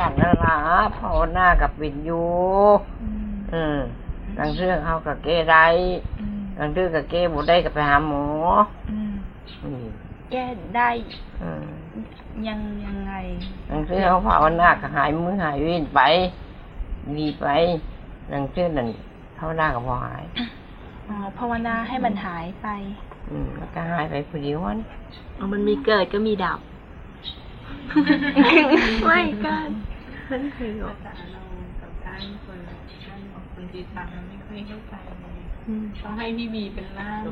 กันนั่นล่ะภาวนากับปิดอยู่อืมบางเรื่องเขากับเก้ได้บางเรื่องกับเก้บ่ได้ก็ไปหาหมออืมแก้ได้อืมยังยังไงบางเรื่องเขาภาวนาก็หายมือหายเวินไปดีไปบางเรื่องนั่นภาวนาก็บ่หายอ๋อภาวนาให้มันหายไป อืมแล้วก็หายไปผู้เดียววันอ๋อมันมีเกิดก็มีดับ ไม่กั นมันคือหรอกภาษาเรากับท่านคนท่านของคนจีนฟังเราไม่ค่อยเข้าใจเลยต้องให้พี่บีเป็นล่าม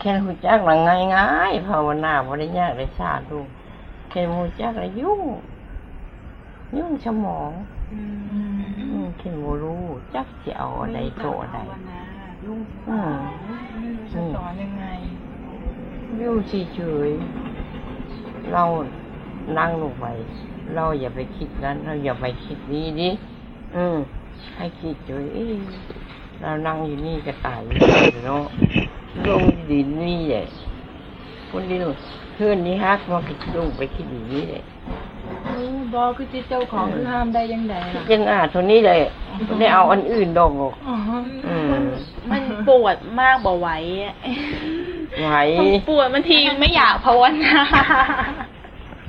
แค่หูจักละง่ายง่ายๆภาวนาบ่ได้ยากได้ชาดูกแค่หูจักละยุ่งยุ่งสมองอืมอืมแค่บ่รู้จักสิเอาอะไรโตอะไรภาวนายุ่งอืมไม่รู้จะสอนยังไงอยู่เฉยๆเรานั่งลงไป เราอย่าไปคิดนั้น เราอย่าไปคิดนี้ดิอืมให้คิดอยู่เอ๊ะเรานั่งอยู่นี่ก็ตายอยู่เนาะลงดินนี่แหละคนเดียวเพื่อนนี่ฮักมันก็ลงไปคิดอย่างนี้เลยบอกคือจิตเจ้าของคือห้ามได้ยังไงล่ะจังอะตัวนี้เลยไม่ได้เอาอันอื่นดอกหรอกอืมมันปวดมากบ่ไหวอะไหวมันปวดบางทีไม่อยากภาวนา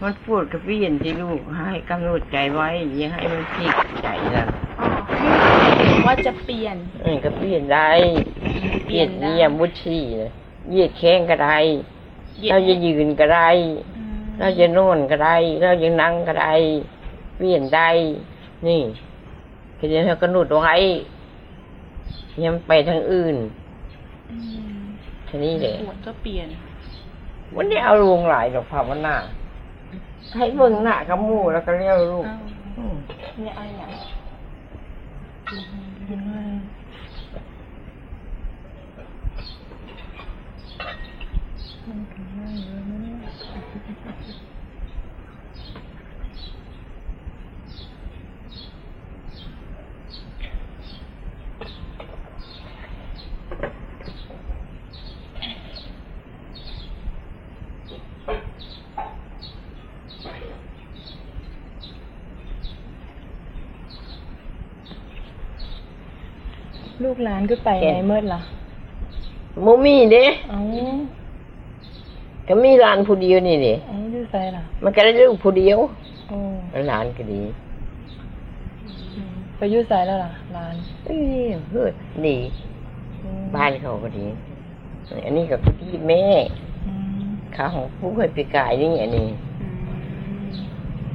มันปวดกระเพี้ยนที่ลูกให้กำหนดใจไว้อย่าให้มันพลิกใจนั่นว่าจะเปลี่ยนเออก็เปลี่ยนได้เปลี่ยนเยี่ยมบุชีเลยเหยียดแข้งก็ได้เหยียดเราจะยืนก็ได้อืมเราจะนอนก็ได้เราจะนั่งก็ได้เปลี่ยนได้นี่คือเดี๋ยวเรากำหนดไว้อยังไปทางอื่นอืมทีนี้เลยปวดก็เปลี่ยนวันนี้เอาลงหลายดอกภาวนา ให้เบิ่งหน้ากับหมูแล้วก็เลี้ยวลูกอืมเนี่ยอะไรอย่างลูก หลานก็ไปไหนเมื่อล่ะโมมี่เด้เอ้าก็มีหลานผู้เดียวนี่เด้เอ้าอยู่ไสล่ะ มันก็ได้ลูกผู้เดียวโอ้หลานก็ดีไปอยู่ไสแล้วล่ะหลานเอ้ยเฮ้ยดีอืมบ้านเขาก็ดี อันนี้ก็พี่แม่อืมขาของผู้เคยไปกายนี่อันนี้อืม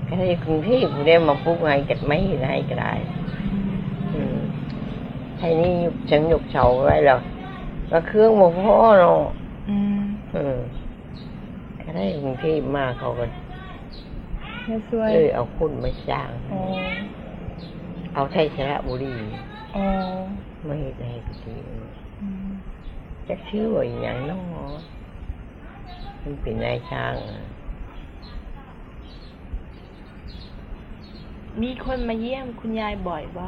ก็ให้กรุงเทพผู้ได้มาปุ๊กไงกัดไม่ได้ก็ได้อืม ให้นี่ยุกฉันยุกเฉาไว้แล้วก็เครื่องโมพ่อเนาะอืมอืมก็ได้กรุงเทพมาเขาก็แม่ช่วยเออเอาคุณมาสร้างโอ้เอาไทยสระบุรีโอ้ไม่ได้ก็ดีอืมจะชื่อว่าอหย่างเน้อมันเป็นนายช่างอะมีคนมาเยี่ยมคุณยายบ่อยบ่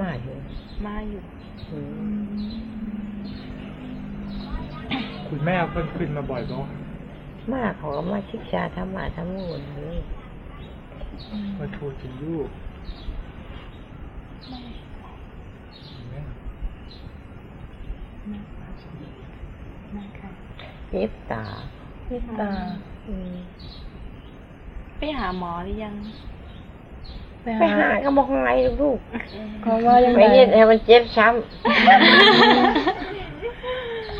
มาอยู่มาอยู่อืมคุณแม่เพิ่นขึ้นมาบ่อยบ่มาเขาก็มาศึกษาธรรมะทั้งหมดเลยมาทูลถึงลูกแม่เจ็บตาเมตตาอืมไปหาหมอหรือยัง ไปไปหาหาก็บอกไงลูกเขาว่ายังไปไงเย็นให้มันเจ็บช้ำ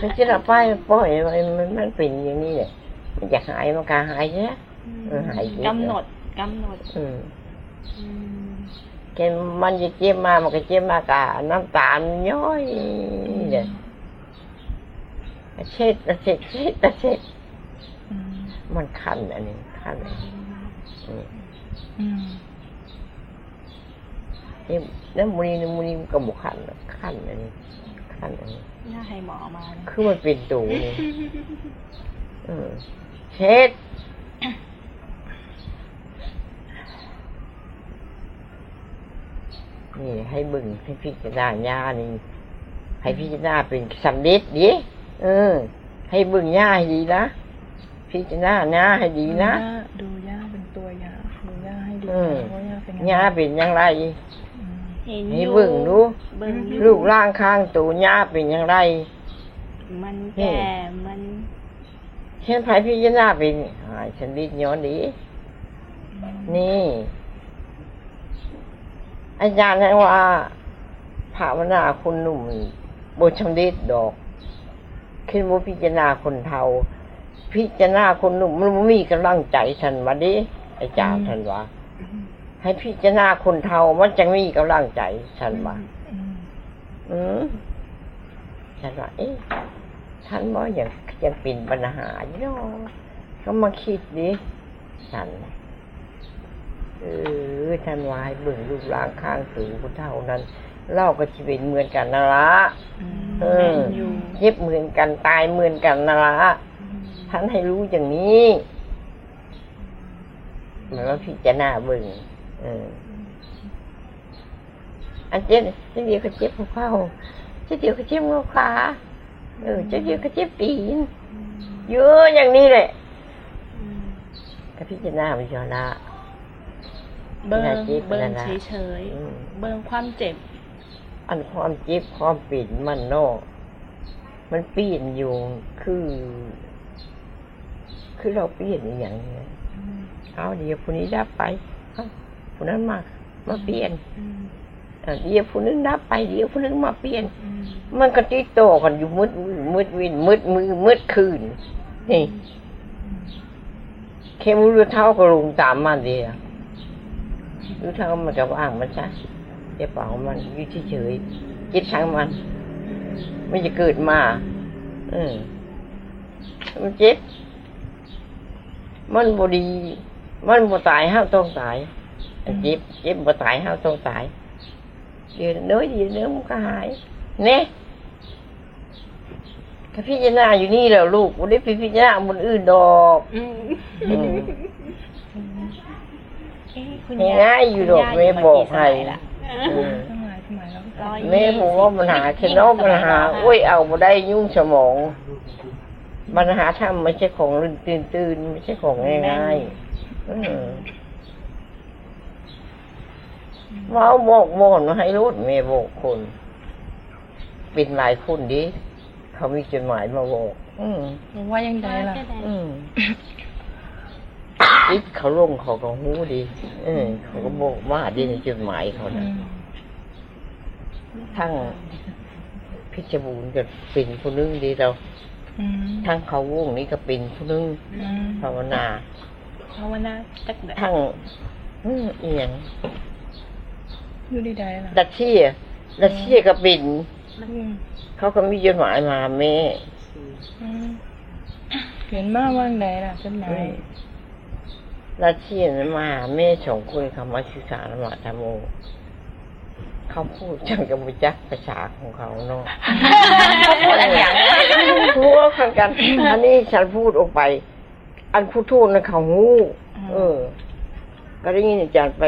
มันจะละไปปล่อยมันมันมันเป็นอย่างนี้เนี่ยมันจะหายมันก็หายใช่ไหมเออหายเจ็บกำหนดกำหนดอืมอืมแกมันจะเจ็บมามันก็เจ็บมากะน้ำตาลย้อยเนี่ยเช็ดเช็ดเช็ดเช็ดอืมมันคันอันนี้คันอันนี้ อืมอืมเจ็บแล้วมูนีมูนีมันก็บุคันคันอันนี้คันอันนี้น่าให้หมอมานะคือมันเป็นตูนี่เออเช็ดนี่ให้บึงให้พิจารณาญานี่ให้พิจารณาเป็นสำเร็จดิเออ ให้บึงญาให้ดีนะพิจารณาญาให้ดีนะดูย่าดูย่าเป็นตัวย่าดูย่าให้ดีเออว่าย่าเป็นย่าเป็นอย่างไร เห็นนี่อยู่เบิ่งดูเบิ่งอยู่ลูกร่างข้างตูย่าเป็นอย่างไร มันแก่มันเช่นไผพี่ยานาเป็นหายฉันดิ้นย้อนดี นี่ อาจารย์ให้ว่าภาวนาคนหนุ่มบทชำเด็ดดอกขึ้นว่าพิจารณาคนเทาพิจารณาคนหนุ่มมันบ่มีกำลังใจทันวะดิอาจารย์ทันวะ ให้พิจารณาคนเทามันจะมีกำลังใจทันวะอืมอืมฉันว่าเอ๊ะฉันว่าอย่างยังเป็นปัญหาอยู่เนาะก็มาคิดดิฉันน่ะเออท่านวายเบิ่งรูปร่างข้างสูงคนเท่านั้น เล่าก็จะเป็นเหมือนกันนะละเออแม่นอยู่เย็บเหมือนกันตายเหมือนกันนะละท่านให้รู้อย่างนี้เหมือนว่าพิจารณาเบิ่งเอออันเจ็บเจ็บเดียวก็เจ็บหัวเข่าเจ็บเดียวก็เจ็บหัวขาเออเจ็บเดียวก็เจ็บตีนเยอะอย่างนี้แหละก็พิจารณาไปจอละเบิ่งน่าเจ็บเบิ่งนั่นน่ะเฉยอืมๆเบิ่งความเจ็บ อันความเจ็บความปิดมันเนอกมันเปลี่ยนอยู่คือ คือเราเปลี่ยนอหย่างเนี้ยเอาเดี๋ยวผู้นี้ดับไปเอา ผู้นั้นมา มาเปลี่ยนเออเดี๋ยวผู้นึงดับไปเดี๋ยวผู้นึงมาเปลี่ยน มันก็ติดต่อกันอยู่มืดมืดมืดวินมืดมือมืดคืนนี่เคมูรูเท่าก็ลงตามมันดีอะรูเท่ามันก็ว่างมันซะเดี๋ยวเปล่ามันอยู่เฉยๆจิตทางมัน มันจะเกิดมาเออมันเจ็บมันบดี มันบ่ตายห้าต้องตายอันเจ็บเจ็บบ่ตายห้าต้องตายเดี๋ยวเนื้อเดี๋ยวเนื้อมันก็หายเนี่ยก็พิจารณาอยู่นี่แล้วลูกไม่ได้ไปพิจารณาบนอื่นดอกอืมเอ๊ะคุณง่ายอยู่ดอกคุณแม่ย่าบอกยู่ให้มากี่สมัยละอืมสมัยสมัยแล้วร้อยแม่บอกว่าปัญหาแค่นอกปัญหาโอ้ยเอาบ่ได้ยุ่งสมองปัญหาทำไม่ใช่ของตื่นตื่นๆไม่ใช่ของง่ายๆ อืมเมาบอกมอนมาให้รู้แม่บอกคนเป็นหลายคนดิเขามีจดหมายมาบอกอืมว่ายังไงล่ะ อืมอิดเขาลงเขาก็หูดีเออเขาก็บอกว่าดีในจดหมายเขาอืนะมทั้งพิจบูรณ์ก็เป็นผู้นึงดีเราอืมทั้งเขาวงนี้ก็เป็นผู้นึงอืมภาวนาภาวนาจักเดทั้งอืมเอียง อยู่ดีใดล่ะดัชเชียดัชเชียก็เป็นอืมเขาก็มีจดหมายมาแม่อืมเขียนมาว่างใดล่ะจดหมายดัชเชียนั้นมาหาแม่สองคนเขามาศึกษาธรรมะธรรมโมเขาพูดจังกับบุจักภาษาของเขาเนาะพูดกันกันอันนี้ฉันพูดออกไป อันพูดโทษนะเขาหูเออ ก็ได้ยินอาจารย์ไป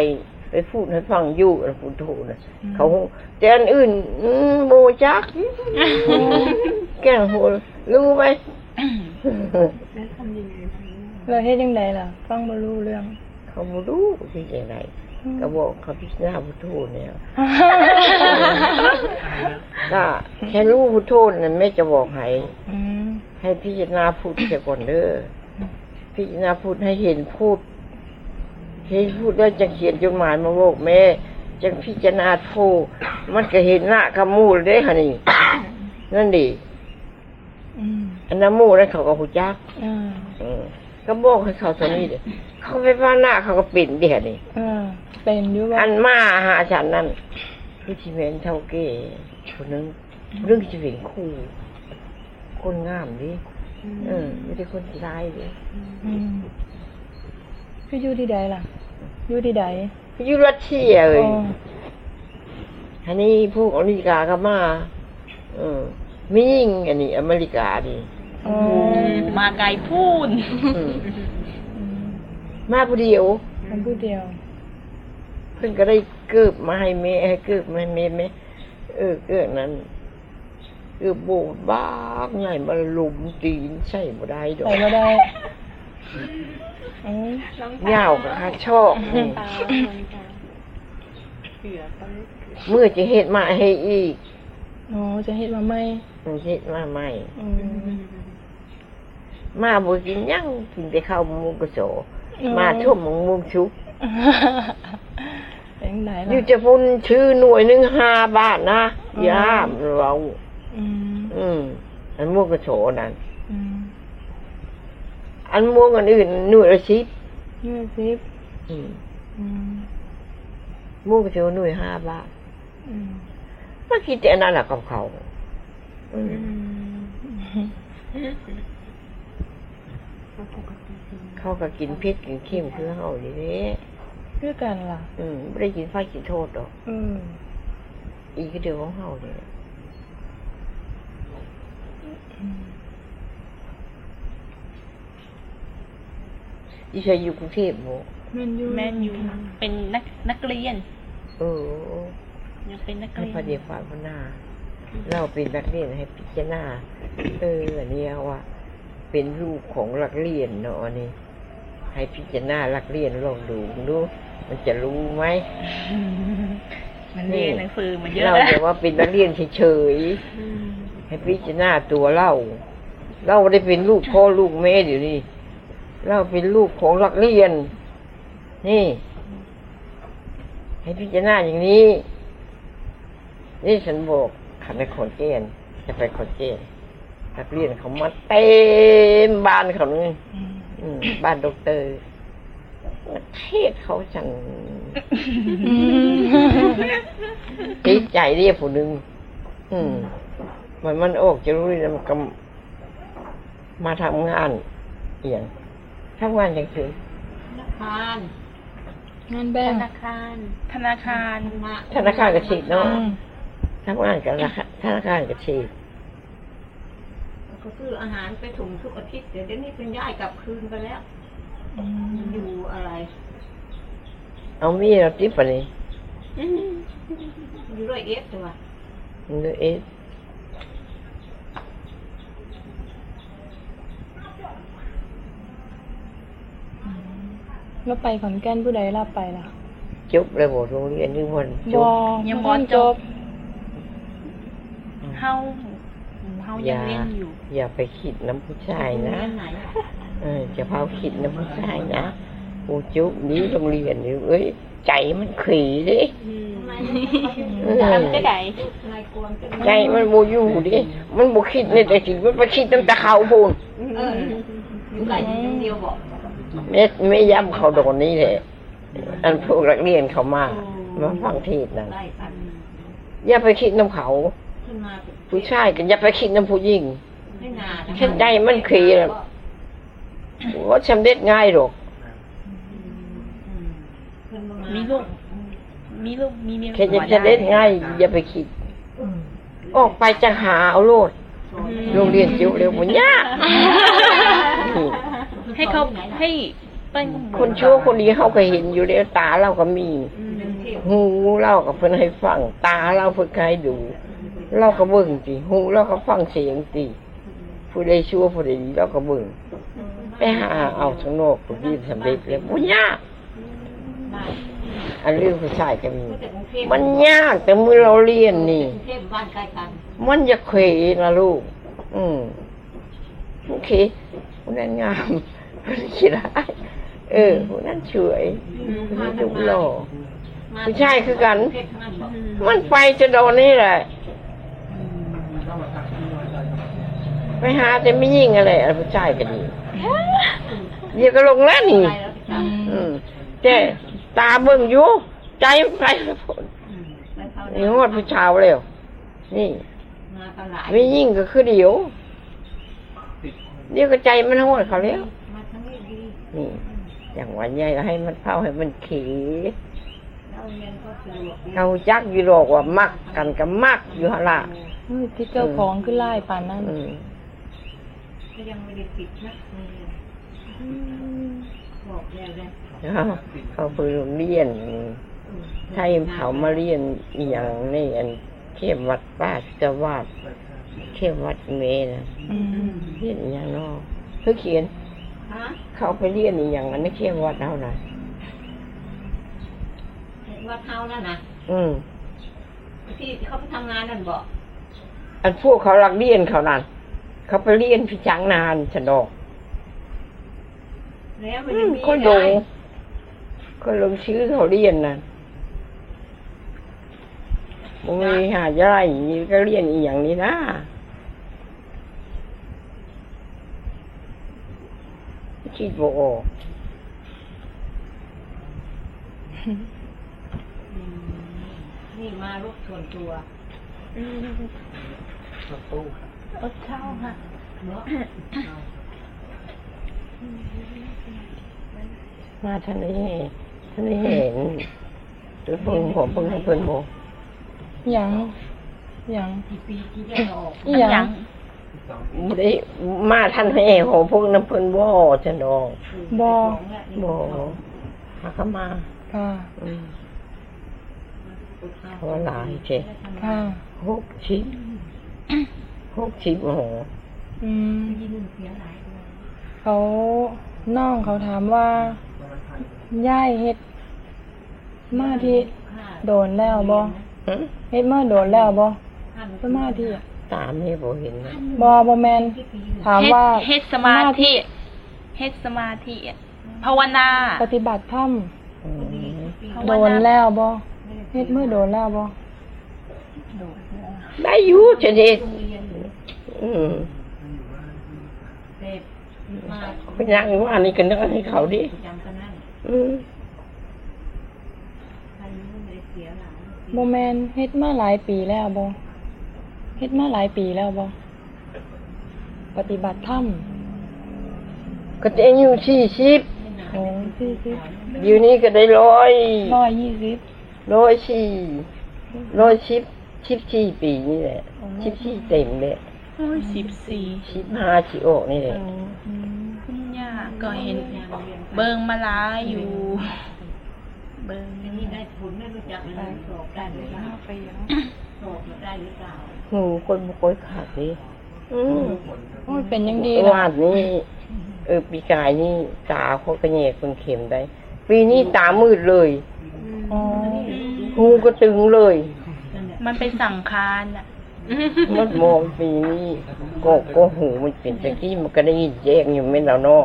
ไปพูดให้ฟังอยู่อันพูดโทษนะเขาหูแต่อันอื่นอืมโมจัก แกล้งหัวรู้ไหมแล้วทำยังไงบ้างเราเฮ็ดยังไงล่ะ ฟังบ่รู้เรื่อง เขาไม่รู้ที่จะไหนก็บอกเขาพิจารณาพุทโธเนี่ยถ้าแค่รู้พุทโธนั่นแม่จะบอกให้อืมให้พิจารณาพุทธเสียก่อนเด้อพิจารณาพุทธให้เห็นพูด เห็นพูดแล้วจะเขียนจดหมายมาบอกแม่จะพิจารณาโทมันก็เห็นหน้าขมูลได้ค่ะนี่นั่นดิอืมอันน้ำมูนั่นเขาก็หูจักอ่าอืมก็บอกให้เขาตัวนี้เด้อเขาไปว่าหน้าเขาก็ปิ่นเดียวนี่อ่าเป็นอยู่ว่าอันมาหาฉันนั่นคือชีเวนเท่าเก้คนนึงเรื่องชีวิตคู่ คนงามดิเออไม่ได้คนร้ายดิอืมคืออยู่ที่ใดล่ะ อยู่ที่ใดคืออยุรัสเซียเลยอ๋ออันนี้พวกอเมริกาก็มาเออมียิ่งอันนี้ อเมริกาดิอ๋อมาไกลพูนอืมอืมมาผู้เดียวคำพูดเดียว เพิ่นก็ได้เกิบมาให้แม่ให้เกิบมาให้แม่แม่เออเกิบนั้นเกิบโบดบ้ากใหญ่มาลุมตีนใช่บ่ได้ดอกใส่บ่ได้อืม เหย้ากับข้าชอกนี่ตาคนค่ะเสือเขาเรียกเสือมือจะเฮ็ดมาให้อีกอ๋อจะเฮ็ดมาไหมมันเฮ็ดมาใหม่อืมมาบ่กินหยังกินแต่ข้าวหมูกระโสมาทุ่มหมงมุมชุบเป็นไงอล่ะยู่จะพุ่นชื่อหน่วยหนึงห้าบาทนะยามเราอืมอืมอันหมูกระโสนั่น อืมอันม่วงอันอื่นหน่วยละสิบยี่สิบอืมอืมหมูกระโสหน่วยห้าบาทอืมมาคิดแต่อันนั้นแหละกับเขาอืมอืมเขาก็กินพริกกินเค็มคือเฮานี่เด้คือกันล่ะ อืมไม่ได้กินไฟกินโทษดอก อืมอีกก็เดียวของเฮาเนี่ย อีชายอยู่กรุงเทพบ่แม่นอยู่แมนยูเป็นนักนักเรียน เออยังเป็นนักให้เรียนพระเดียวฝากพระหน้าเราเป็นนักเรียนให้พิจารณาเอออันนี้ว่า เป็นลูกของนักเรียนเนาะอันนี่ให้พิจารณานักเรียนลองดูดูมันจะรู้ไหมมันเรียนหนังสือมาเยอะเราแล้วแต่ว่าเป็นนักเรียนเฉยๆให้พิจารณาตัวเราเราไม่ได้เป็นลูกพ่อลูกแม่เดี๋ยวนี้ เราเป็นลูกของนักเรียน นี่ ให้พิจารณาอย่างนี้ นี่ฉันบอกขันในขอนแก่นจะไปขอนแก่นนักเรียนเขามาเต็มบ้านเขาเลยอืมอืมบ้านดอกเตอร์ประเทศเขาจังอืมจิตใจเรียกผู้หนึ่งอืมมันมันออกจะรู้เลยมันก็มาทำงานเอียง ทำงานอย่างคือธนาคาร งานแบธงค์นาคารธนาคารมาธนาคารกระฉีดเนาะอืมทำงานกับธนาคารกระฉีดก็ซื้ออาหารไปถุงทุกอาทิตย์เดี๋ยวนี้เป็นย้ายกลับคืนไปแล้วอืมอยู่อะไร เอามีเราติ๊บไปเลยอยู่ร้อยเอ็ดตัวมันดูเอ๊ะ แล้วไปขอนแก่นผู้ใดรับไปล่ะ จบเลยบอกโรงเรียนนึงวันจบ่บยังบ่จบเฮาเฮายังเรียนอยู่ อย่าไปคิดน้ำผู้ชายนะเรียไหนเออจะพาคิดน้ำผู้ชายนะโอ้จุบนี้โรงเรียนนี่เอ้ยใจมันขี่ดิทำไมเออทำได้ไหนนายกวนเป็นใจมันโมอยู่ดิ มันโมคิดในแต่สิ่งมันไปคิดตั้งแต่เขาพูนเอออยู่ไหลอย่างเดียวบอก แม่ไม่ย้ำเขาโดนนี่แหละอันพวกนักเรียนเขามามาฟังเทศน์นั่นไล่กันอย่าไปคิดน้ำเขาขึ้นมาเป็นผู้ชายกันอย่าไปคิดน้ำผู้หญิงไม่นานเช่นใจมันขี่น่ะว่าสำเร็จง่ายหรอกมีลูกมีลูกมีเมียแค่จะสำเร็จง่าย อย่าไปคิด ออกไปจะหาเอาโลดโรงเรียนจิ๋วเร็วมันยากอืม ให้เขาให้เป็นคนชั่วคนนี้เขาก็เห็นอยู่แล้วตาเราก็มีหูเราก็เพิ่นให้ฟังตาเราเพิ่นก็ให้ดู เราก็เบิ่งสิหูเราก็ฟังเสียงสิผู้ใดชั่วผู้ใดดีเราก็เบิ่งไปหาเอาข้างนอกผู้ที่สำเร็จแล้วบ่ยากอันเรื่องผู้ชายก็มี มันยากแต่เมื่อเราเรียนนี่เทพบ้านใกล้กันมันจะเขวนะลูก อืมโอเคผู้นั้นงามผู้นั้น ขี้ร้ายเออผู้นั้นสวยผู้นั้นดูหล่อผู้ชายคือกันเทพนั่นบอกมันไปจะโดนนี่แหละไปหาแต่ไม่ยิ่งอะไรอะผู้ชายก็ดีเดี๋ยวก็ลงแล้วนี่ไปแล้วจ้ะอืมแต่ตาเบิ่งอยู่ใจมันไปแล้วผลไปเท่านี่ฮอดผู้ชาวแล้วนี่มาตลาดไม่ยิ่งก็คือเดี๋ยวเดี๋ยวก็ใจมันฮอดเขาแล้วมาทั้ง นี้ดีนี่ อย่างวันใหญ่ก็ให้มันเผาให้มันขี่เราเรียนก็สะดวกดีเขาจักอยู่หรอกว่ามักกันกับมักอยู่หนละมือที่เจ้าของคือไล่ปานนั้นอืมก็ยังไม่ได้ปิดนะบอกแล้วเลยเขาเขาไปโรงเรียนไทยเขามาเรียนอหย่างนี่อันเข้มวัดป้าจะวาดเข้มวัดเมนะอืมเรียนอหย่างเนอกเขาเขียนฮะค เขาไปเรียนอีหยังอันนี้เที่ยววัดเท่านั้นว่าเท่านั่นนะอืมที่เขาไปทำงานนั่นบอกอันพวกเขารักเรียนเขานั่นเขาไปเรียนพิจังนานฉันดอกแล้วมันอืจะมมีก็ลงก็ลงชื่อเขาเรียนนั่นมึงมีหาย่ายก็เรียนอีหยังนี้นะ คิดบ่ออกนี่มารบส่วนตัวรถตู้ครับรถเช่าค่ะเนาะมาท่านนี้ท่านนี้เห็นตัวเพิ่งผมเพิ่งเพิ่นบอกหยังหยังกี่ปีที่จะออกอีหยัง บ่ได้มาท่านแม่ของพวกน้ำเพิ่นบ่ฉันดอกบ่บ่หาเข้ามาค่ะอืมเพราะว่าหลายเช่ค่ะหกสิบหกสิบโอ้โหอืมยินเสียงหลายเขาน้องเขาถามว่าย่ายเฮ็ดมาที่โดนแล้วบ่หึเฮ็ดมาโดนแล้วบ่สมาธิอะ ตามนี่บ่เห็นนะบ่บ่แม่นถามว่าเฮ็ดสมาธิเฮ็ดสมาธิภาวนา ปฏิบัติธรรมอืมภาวโดนนาแล้วบ่เฮ็ดมือโดนแล้วบ่ได้อยู่ชนิดอืมเสพมาไปนั่งอยู่ว่านี่ก็นึกให้เขาดิจำกันนั่นอืมใครรู้ไม่ได้เสียหลายบ่แม่นเฮ็ดมาหลายปีแล้วบ่ เฮ็ดมาหลายปีแล้วบ่ปฏิบัติธรรมก็จะอายุสี่สิบโอ้สี่สิบอยู่นี่ก็ได้ร้อยร้อยยี่สิบร้อยสี่ร้อยสิบสิบสี่ปีนี่แหละอ๋อสิบสี่เต็มเลยร้อยสิบสี่สิบห้าสิออกนี่แหละอืมคุณย่าก็เห็นเบิ่งมาหลายอยู่ เบิ่งนี่ได้ผลไม่รู้จักเลยสอบได้หรือเปล่าไปยังสอบได้หรือเปล่า หูคนบ่ค่อยขาดดิอืมโอ้ยเป็นยังดีวาดนี่เออปีกายนี่ตาเขากระแยกคนเข็มได้ ปีนี้ตามืดเลยอ๋อหูก็ตึงเลย มันเป็นสังคารอะมันมองปีนี้ก็ก็หูมันเป็นตะกี้มันก็ได้ยินแยกอยู่ไม่แล้วเนาะ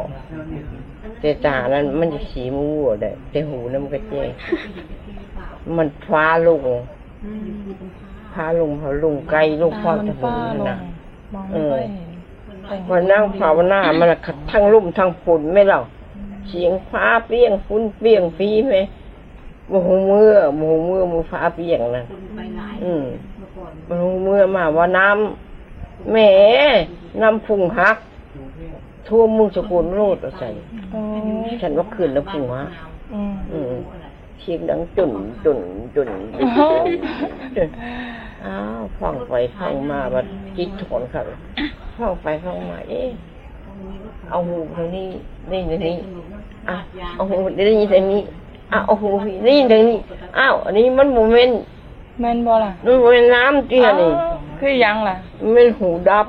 แต่ตานั้นมันจะสีมัวได้แต่หูนั้นมันก็แจ้งมันฟ้าลง ฟ้าลงเขาลงไกลลงควาตามมันจะหูฟ้าลนั่นงนะมองไม่ค่อยเห็นแต่งพอนั่งภาวนามันน่ะทั้งลุ่มทั้งฝนไม่เล่าเสียงฟ้าเปรี้ยงฝุ่นเปรี้ยงฟีไหมโมโหเมื่อโมโหเมื่อมือฟ้าเปรี้ยงนั่นไปหลายอืมเมื่อก่อนโมโหเมื่อมาว่าน้ำแหมน้ำพุ่งฮัก ทั่วมุงสกุลโลดเอาใส่อ๋อฉันว่าคืนน้ำพุ่งฮักอืมอืมเสียงดังจุ่นจุ่นจุ่นจุ่นจุ่น อ้าวฟังไปฟังมาบัดจิตถอนค่ะฟังไปฟังมาเอ๊ะเอาหูทางนี้นี่ทางนี้อะเอาหูได้ยินทางนี้อะเอาหูได้ยินทางนี้อ้าวอันนี้มันโมเมนต์แม่นบ่ล่ะมันโมเมนต์น้ำเตี้ยนี่คือหยังล่ะมันเป็นหูดับ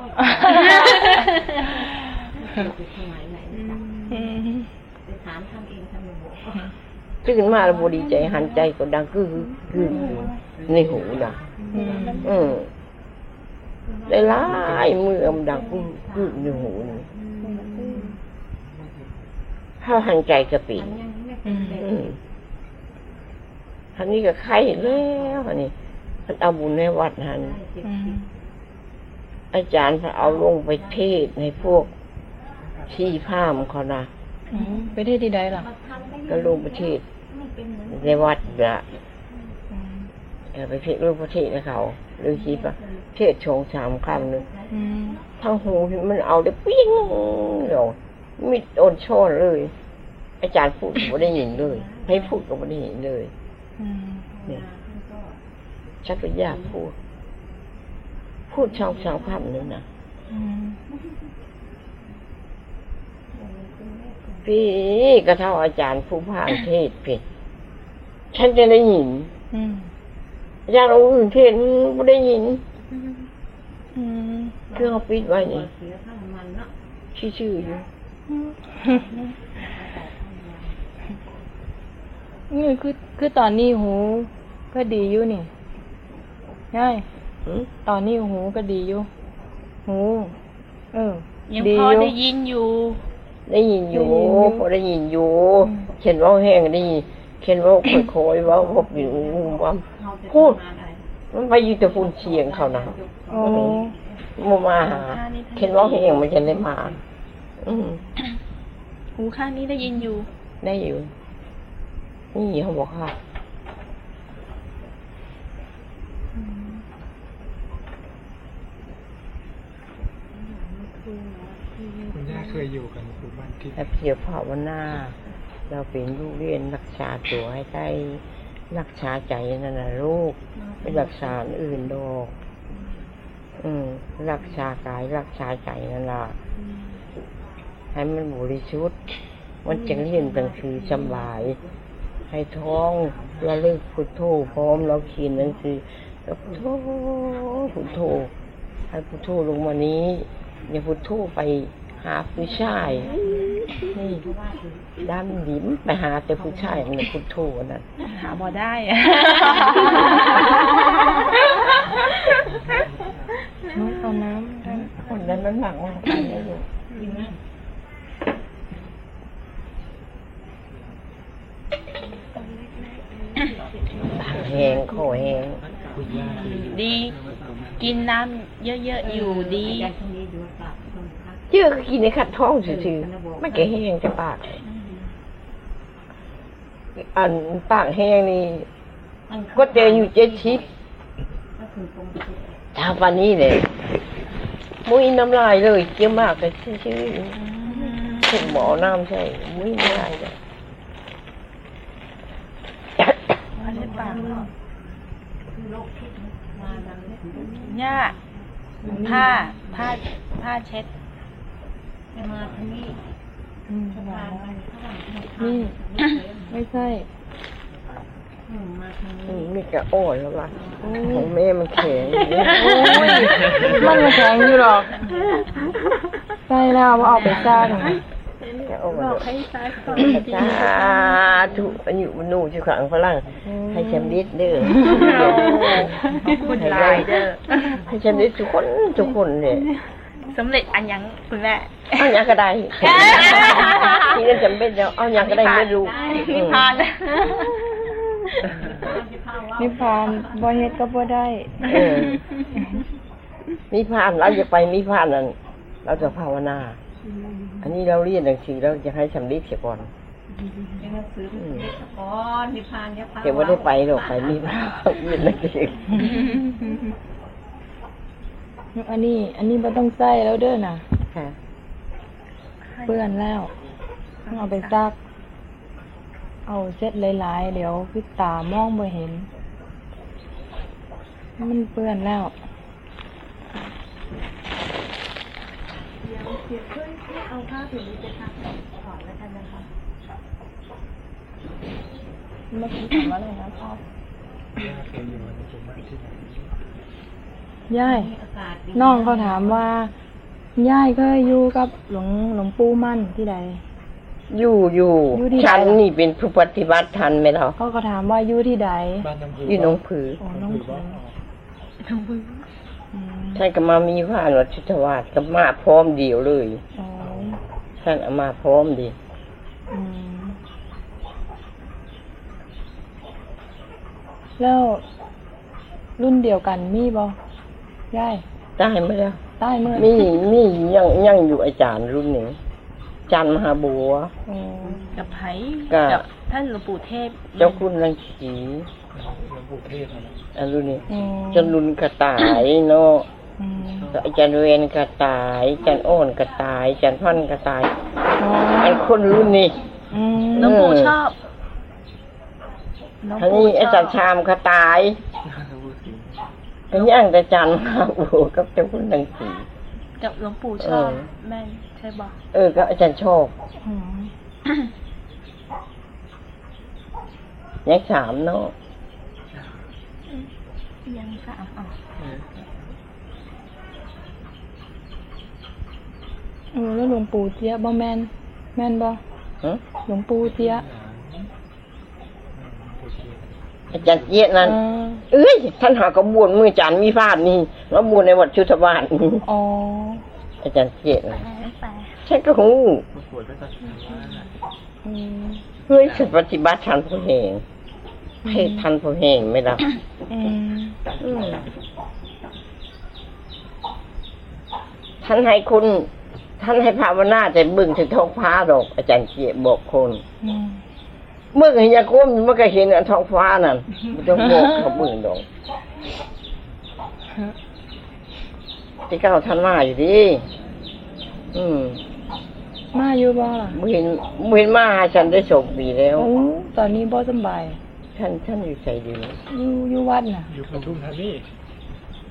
อืมไปถามทำเองทำเองบอกตื่นมาแล้วบดีใจหันใจก็ดังคือคือในหูนะ อืมอืมได้หลายมือมันดังคือคือในหูนี่ถ้าหันใจก็ปิดอืมอืมอันนี้ก็ไข้แล้วอันนี้มันเอาบุญในวัดหันอืมอาจารย์เขาเอาลงไปเทศในพวกที่พามเขานะอืมไปเทศที่ใดล่ะ ก็ลงไปเทศในวัดละอืมเออ ไปเทศลงประเทศให้เขาหรือคิดว่าเทศชงสามคำหนึ่งอืมทั้งหูที่มันเอาได้ปิ้งเดี๋ยวมิดโอนช่อนเลย อาจารย์พูดก็ไม่ได้ยินเลย ให้พูดก็ไม่ได้ยินเลยอืมเนี่ยชักก็ยากพูด พูดช่องสามคำหนึ่งนะอืมพี่ก็เท่าอาจารย์ผู้พานเทศผิด ฉันจะได้ยิน อืมอาจารย์องค์อื่นเทศไม่ได้ยินอืมเครื่องเขาปิดไว้นี่เสียข้างมันเนาะชื่อๆอยู่นี่คือคือตอนนี้หู ก็ดีอยู่นี่ใช่หืมตอนนี้หูก็ดีอยู่ หู เออยังดีพออยู่ได้ยินอยู่ได้ยินอยู่ ได้ยินอยู่พอได้ยินอยู่อืมเขียนเว่าแห้งได้ยินเขียนเว่าค่อยๆเว่าพบอยู่ว่า พูด มันไปอยู่แต่พูนเสียงเขานะโอ้มมาหาเขียนเว่าแห้งมันจะได้มา อืมหูข้างนี้ได้ยินอยู่ ได้อยู่ นี่เขาบอกค่ะคุณย่าเคยอยู่กันคุณบ้านที่ถ้าเพียรภาวนาเราเป็นลูกเรียนรักษาตัวให้ได้ รักษาใจนั่นนะลูกไม่รักษาอื่นดอกอืม รักษากายรักษาใจนั่นล่ะให้มันบริสุทธิ์มันจะเรียนหนังสือสำบาย ให้ท้องระลึกพุทโธพร้อมเราเขีนนังสือแล้วพุทโธพุทโธให้พุทโธลงมานี้อย่าพุทโธไปาผู้ชายนี่ด้านดิมไปหาแต่ผู้ชายมันพุทโธนั่นหาบ่ได้อะน้องเอาน้ำได้คนนั้นมันหนักมากไปนะลูกปากแห้งคอแห้งคุณย่าที่ดี กินน้ำเยอะๆอยู่ดี เชื่อก็กินในขัดท้องซื่อๆไม่แก่แห้งแต่ปาก อันปากแห้งนี่ก็เจออยู่เจ็ดชิปทาวันนี้เลยมุ้ยน้ำลายเลยเกี่ยวมากแต่ชื่อชื่อถึงหมอน้ำใช่มุ้ยน้ำลายเลยอันนี้ปากย่าผ้าผ้าผ้าเช็ด อืมหวานแล้วนี่ไม่ใช่ อืมนี่ก็อ่อนแล้วว่ะของแม่มันแข็งโอ้ยมันมาแข็งอยู่หรอกใช่แล้วว่าเอาไปสร้างจะอ่อนบแล้อวกให้ซ้ายก่อนสาธุอันอยู่มันนู่นที่ขลังฝรั่งให้ฉันดิดเด้อคุณลายเด้อให้ฉันดิดทุกคนทุกคนเลย สำเร็จอันยังคุณแม่เอาอย่างก็ได้ที่นั่นจำเป็นแล้วเอาอย่างก็ได้ไม่รู้นิพพานนิพพานบ่เฮ็ดก็บ่ได้เออมีพานเราจะไปมีพานนั่นเราจะภาวนา อันนี้เราเรียนหนังสือเราจะให้สำลิดเสียก่อนอืมอ๋อนิพพานเนี่ยพาเดี๋ยวว่าได้ไปหรอกไปมีพานเรียนหนังสือ อันนี้ อันนี้บ่ต้องใส่แล้วเด้อน่ะค่ะ เปื้อนแล้วต้องเอาไปซัก เอาเช็ดหลายๆ เดี๋ยวพี่ตามองบ่เห็น มันเปื้อนแล้วเมื่อกี้ถามว่าอะไรนะพ่อย่าเคยอยู่ในคุณบ้านที่ไหน ย่ายน้องเขาถามว่าย่ายเคยอยู่กับหลวงหลวงปู่มั่นที่ใด อยู่อยู่อยู่ที่ไหน ฉันล่ะนี่เป็นผู้ปฏิบัติทันไหมเราเขาก็ถามว่าอยู่ที่ใดบ้านน้ำพุอยู่หน้องผือโอ้น้องผืออืมท่านก็มามีพานวัดชิตวาสก็มาพร้อมเดียวเลย อ๋อท่านเอามาพร้อมดีอืมแล้วรุ่นเดียวกันมีบ่ ย่ายได้ไหมล่ะใต้เมื่อมีมียังยังอยู่อาจารย์รุ่นหนึ่งอาจารย์มหาบัวโอ้กับไผ่ก็กับท่านหลวงปู่เทพ เจ้าคุณรังสีหลวงปู่เทพนะอันรุ่นนี้อืมจนรุ่นกระต่ายเนาะอืมก็อาจารย์เวนกระต่ายอาจารย์โอ้นกระต่ายอาจารย์พันกระต่ายอ๋ออันคนรุ่นนี้อืมหลวงปู่ชอบหลวงทั้งปู่นี้อาจารย์ชชามกระต่ายหลวงปู่สิงห์ ทั้งนี้อังอาจารย์มหาบัวกับเจ้าคุณรังสีกับหลวงปู่ชอบเออแม่นใช่บอกเออก็อาจารย์ชอบอืมแยกสามเนาะยังสามอะเออแล้วหลวงปู่เตี้ยบ่แม่นแม่นบ่ฮะหลวงปู่เตี้ยห อาจารย์เจี๊ยบนั่นอ่าเอ้ยท่านหากระบวนมือจันทร์มีฟาดนี่แล้วบวนในวัดชุทบาทนี่อ๋ออาจารย์เจี๊ยบน่ะไปฉันก็หูผู้ป่วยก็จะถามว่าอืมเฮ้ยฉันปฏิบัติทันผู้แหงให้ทันผู้แหงไม่รับอืมอืมท่านให้คุณ ท่านให้ภาวนาแต่บึงถึงท้องฟ้าดอก อาจารย์เจี๊ยบบอกคนอืม เมื่อเห็นยาก้มมันก็เห็นอันท้องฟ้านั่นมันต้องบอกเขาบึงดอกที่เก้าท่านมาอยู่ดีอืมมาอยู่บ่ล่ะบ่เห็นบ่เห็นมาหาฉันได้สองปีแล้วโอ้ตอนนี้บ่สำบายท่านท่านอยู่ใจดีอยู่อยู่วัดน่ะ อยู่ปทุมธานี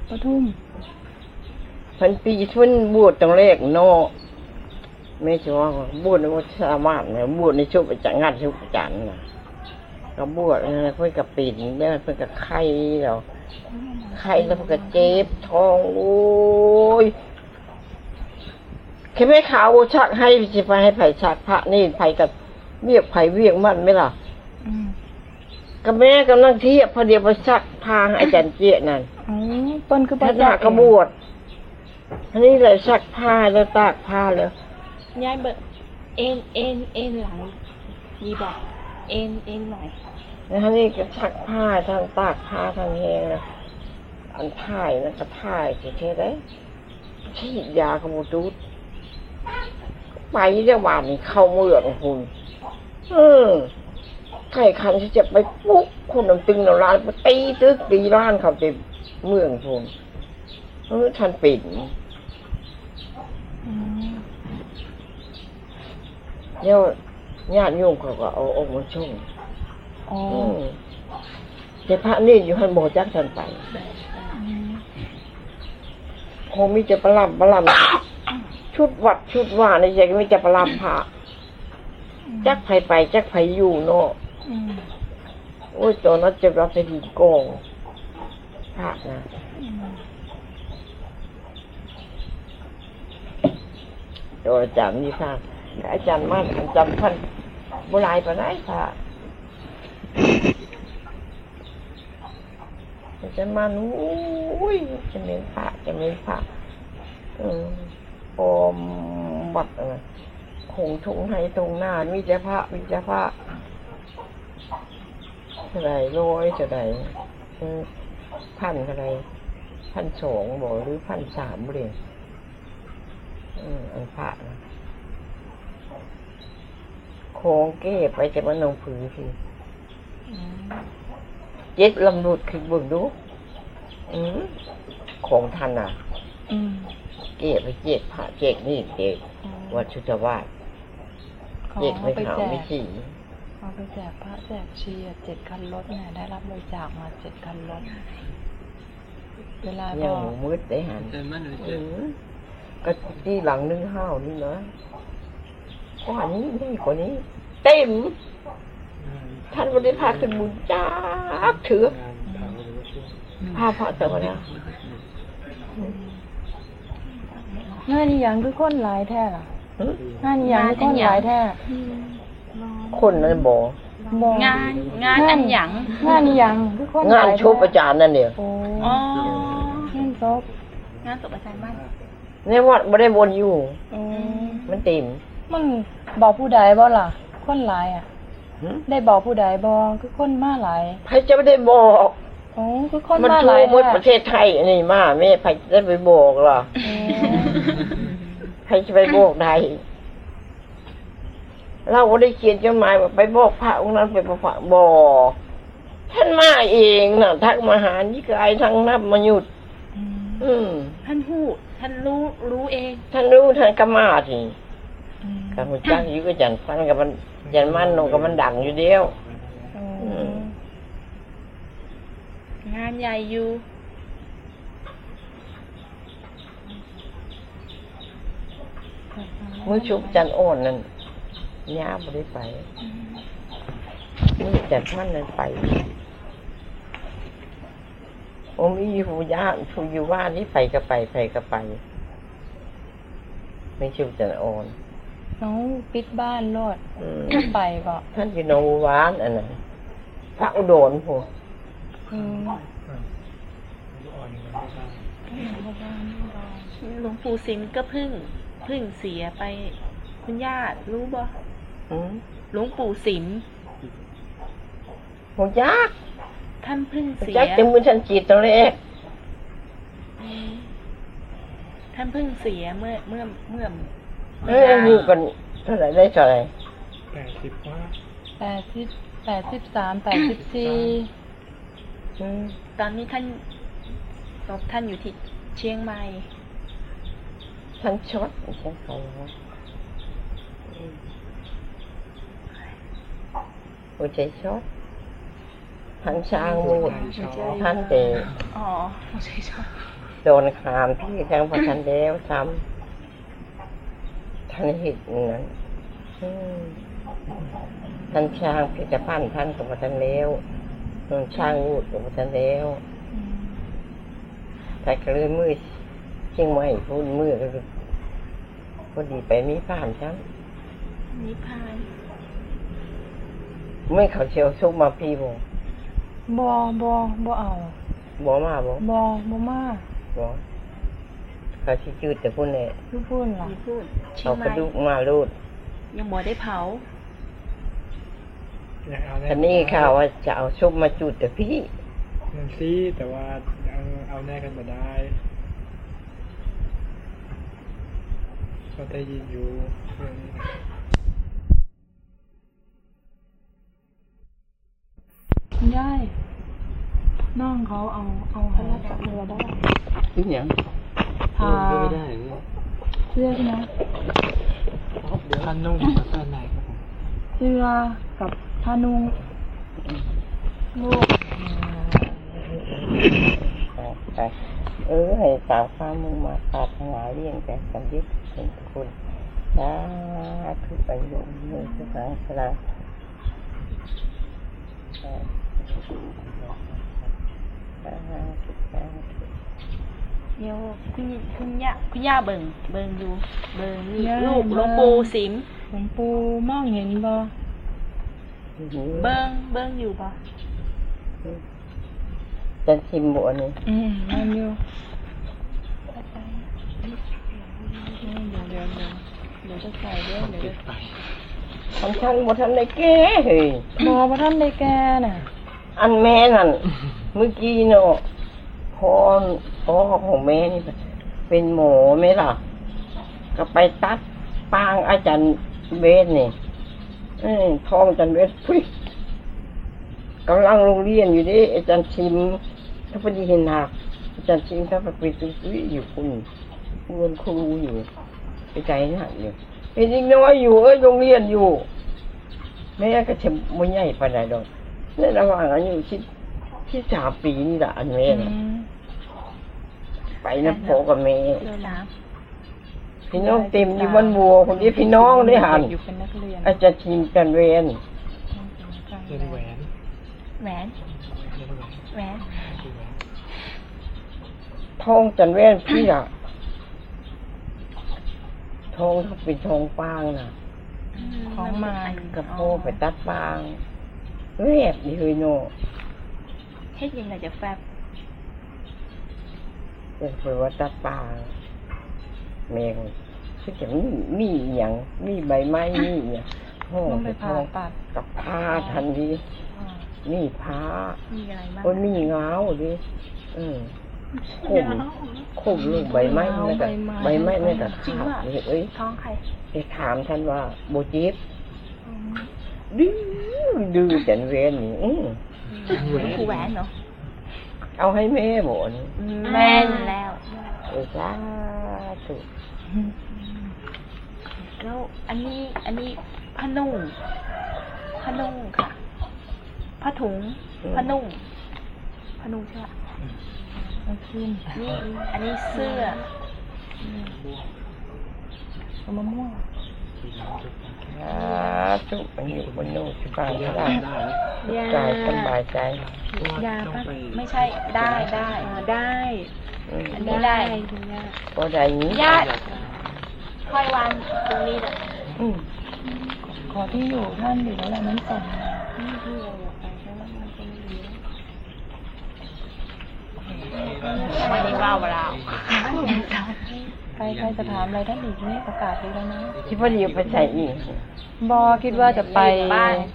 ปทุมพันปีทุนบวชตรงแรกเนาะ ไม่ใช่ว่าบวชในวัดสามารถนะบวชในชุบประจันงานชุบประจันนะก็บวชนะเพื่อนกับปีนแล้วเพื่อนกับไข้แล้วไข้แล้วเพื่อนกับเจ็บท้องโอ้ยแค่ไม่ขาวชักให้จะไปให้ไผ่ชักพระนี่ไผ่กับเวียกไผ่เวียกมันไหมล่ะอืมกับแม่กำลังเทียบพอเดียวไปซักพาให้อาจารย์เจี๊ยนั่นอ๋อเปิ้นคือบ่ท่านจัหากระบวชอันนี้เลยซักผ้าแล้วตากผ้าแล้ว ย้ายเบอร์เอ็นเอ็นเอ็นหลังยีบอกเอ็นเอ็นหน่อยแล้วอันนี้ก็ซักผ้าทั้งตากผ้าทั้งแหงแล้วอันถ่ายนะก็ถ่ายเฉยๆได้ฉีดยากระบูตูดไปเรื่องบานเข้าเมืองคุณเออไข่คันที่จะไปปุ๊บคุณน้ำตึงน้ำร้านไปตีตึกตีร้านเขาเต็มเมืองคุณเออท่านปิดอืม เนี่ยญาติโยมเขาก็เอาออกมาชงอ๋ออืมแต่พระนี่อยู่หันโบจักทันไปอืมคงมีจะประลำประลำชุดวัดชุดว่าในใจก็มีจะประลำพระจักไผไป จักไผอยู่เนาะอืมโอ้ยตอนนั้นจะรับไปดีโกงพระนะอืมโดยอาจารย์นี่ทราบแต่ อาจารย์มั่นอาจารย์ท่านโบราณปานไหนพระอาจารย์มั่นอุ้ยจะเน้นพระจะเน้นพระอืมอมบัดเอะไรคงทงให้ตรงหน้ามีแต่พระมีแต่พระเท่าไหรร้อยเท่าไหรพันเท่าไรพันสองบอกหรือพันสามเลยอืมอันพระนะ ค้งเก้ไปจะมันนงผือพี่อืมเจ็ดลำดุดคือเบิ่งดูอืมของท่านน่ะอืมเก้ไปเจ็ดพระเจ็ดนี่เจ็ดอ๋อวัดชุตวาสขอเจ็ดไปไปขาวแจไม่กสีเอาไปแจกพระแจกชีอะเจ็ดคันรถเนี่ยได้รับบริจาคมาเจ็ดคันรถเวลาพยัองมืดได้หันเจอมันหรือเจอือมก็ที่หลังนึงห้าวนี่นะก ว่านี้นี่กว่านี้ เต็ม ท่านบริพาถึงบุญจ้าถืองานทางหรือว่าช่วงพาพระเจ้ามาแล้วงานนี้ยังคือคนหลายแท้ล่ะหึงานนี้ยังคือคนหลายแท้คนนั้นบอกบ่งานงานอันหยังงานนี้ยังคือคนหงาลานยชุบอาจารย์นั่นเนี่ยโอ้อ๋องานศพงานศพอาจารย์บ้านในวัดไม่ได้วนอยู่โอ้มันเต็ม มันบอกผู้ใดบ่ล่ะ คนหลายอะหึได้บอกผู้ใดบ่คือคนมาหลายใครจะไม่ได้บอกโอ้คือคนมันมาหทั่ลายวหมดประเทศไทยอันนี้มาแม่ใครจะได้ไปบอกล่ะโอ้ใครจะไปบอกได้เราก็ได้เขียนจดหมายว่าไปบอกพระองค์นั้นไปบอกพระบอกท่านมาเองน่ะทักมาหานิกายทั้งนับมาหยุด อืมอืมท่านหู้ท่านรู้รู้เอง ท่านรู้ท่านก็มาที อืมกับหุ่นจักอยู่ก็จันฟันกับมันยันมันนงกับมันดังอยู่เดียวโอ้อืมงานใหญ่อยู่มือชุบจันโอนนั่นย่าไม่ได้ไปมือจันท่านนั่นไปโอ้มีผู้ย่านผู้อยู่ว่านนี่ไปก็ไปไปก็ไป ไม่ชุบจันโอน น้องปิดบ้านรอดอืมไปก็ท่านอยู่โนวานอันนั้นพระอุดรพวกเอออ่อนมันก็ได้ก็เหมือนบ้านเราหลวงปู่สิมก็เพึ่งเพึ่งเสียไป คุณย่ารู้บ่อืมหลวงปู่สิมหัวยักษ์ท่านเพึ่งเสียยักษ์จะมือฉันจีดตรงแรกอืมท่านเพึ่งเสียเมื่อเมื่อเมื่อ เอ้ยอยู่กันเท่าไหร่ได้เท่าไหร่แปดสิบว่าแปดสิบแปดสิบสามแปดสิบสี่อืมตอนนี้ท่านตกท่านอยู่ที่เชียงใหม่ฉันช็อตฉันเขาอืมหัวใจช็อตทันช้างมูดท่านเตะอ๋อไม่ใช่ใช่โดนคามพี่จังพอทันแล้วซ้ำ ท่านเห็นนั้นอืมท่านช้างพิจพันธ์ท่านกับพอทันแล้วท่านช้างวูดกับพอทันแล้วแต่ก็เลยมือเชียงใหม่พูดมือก็คือพอดีไปมีผ่านจังนิพพานไม่เขาเชียวซุกมาพี่บ่บอบอบอเอาบ่มาบ่บอบอมาบ่ เขาชิจืดแต่พูดเนี่ยลูกพูนเหรอมีพูดเชียเขางใหกระม่ดูกมาลูด ยังบ่ได้เผาอยากเอาแน่ท่านนี้ข่าวว่าจะเอาซุปมาจุดแต่พี่นั่นสิแต่ว่าเอาเอาแน่กันมาได้ก็ได้ยินอยู่เรื่องนี้นะคุณยายน้องเขาเอาเอาให้จับเรือได้อีหยัง พาเสื้อใช่ไหมท่านนุ่มกับท่านไหนครับผมเสื้อกับผ้านุ่งลูกไปเออให้สาวฟ้ามึงมาปรารถนาเลี้ยงแต่สำยึดเป็นคุณสาธุไปโยมมือสุขังสลัง เดี๋ยวคุณคุณย่าคุณย่าเบิ่งเบิ่งดูเบิ่งนี่ลูกหลวงปู่สิม หลวงปู่มองเห็นบ่เบิ่งเบิ่งอยู่ปะจะชิมบัวนี่อืมนั่นอยู่อืมเดี๋ยวเดี๋ยวเดี๋ยวเดี๋ยวจะใส่ด้วยเดี๋ยวจะทำชันบัทันได้แก่เฮ้ยบอพระท่านได้แก่น่ะ อันแม่นั่นเมื่อกี้เนาะ พ่อพ่อของแม่นี่เป็นหมอไหมล่ะ ก็ไปตัดปางอาจารย์เวทนี่ออท้องอาจารย์เวทพุ้ยกำลังโรงเรียนอยู่ดิอาจารย์ชิมถ้าพอดีเห็นหักอาจารย์ชิมถ้าไปตุ้ยอยู่คุณเงินครูอยู่ไปใจหักอยู่เป็นอีกน้อยอยู่เอ้ยโรงเรียนอยู่แม่ก็จะไม่ใหญ่ปานใดดอกในระหว่างอายุที่ ที่สามปีนี่แหละอันแม่อืน่ะมไปนะพ่อกับแม่เดี๋ยวน้พี่น้องเต็มอยู่บนบัวคนนี้พี่น้องได้หันอยู่เป็นนักเรียนอาจารย์ทีมกันเวนเล่นแหวนำแหวนเล่นแหวนแหวนคือแหวนทองจันเวนพี่อะทองถ้าเป็นทองปางน่ะของมากับพ่อไปตัดปางแวบดีเลยโน่ เฮ็ดยังไงจะแฟบเป็นเผยว่าตัดปางแม่ก็คือจะมีมีอหย่างมีใบไม้มีอหย่างห้องต้องไปไปทผ่าองตัดกับผ้าทันทีอ่านี่ผ้ามีอะไรบ้างโอ้ยมีเงาดิเออขมขมลูกใบไม้นั่นก็ใบไม้นั่นก็ขาดเลยเอ้ยท้องใครไปถามท่านว่าโบเจ็บดื้อดื้อจันเวนนี่ อื้อแหวหลวงนปู่แหวนเนาะเอาให้แม่บ่นี่แม่นแล้วเออจ้าถูกแล้วอันนี้อันนี้ผ้านุ่งผ้านุ่งค่ะผ้าถุงผ้านุ่งผ้านุ่งใช่ปะเอาขึ้นนี่อันนี้เสื้อเอามะม่วง สาธุอันนี้บนโน้นสบายได้ได้ยาใจสบายใจยาปะไม่ใช่ได้ได้เออได้อืมอันนี้ได้คุณย่าก็ได้นี้ญาติค่อยวางตรงนี้เลยอืมขอที่อยู่ท่านอยู่แล้วแหละนั้นส่งมานี่ที่เราอยากไปใช่ไหมมันก็ไม่ดีวันนี้ว่าวเรา ใครใครจะถามอะไรท่านอีกนี่โอกาสดีแล้วนะคิดว่าเดี๋ยวไปใส่อีกบอคิดว่าจะไป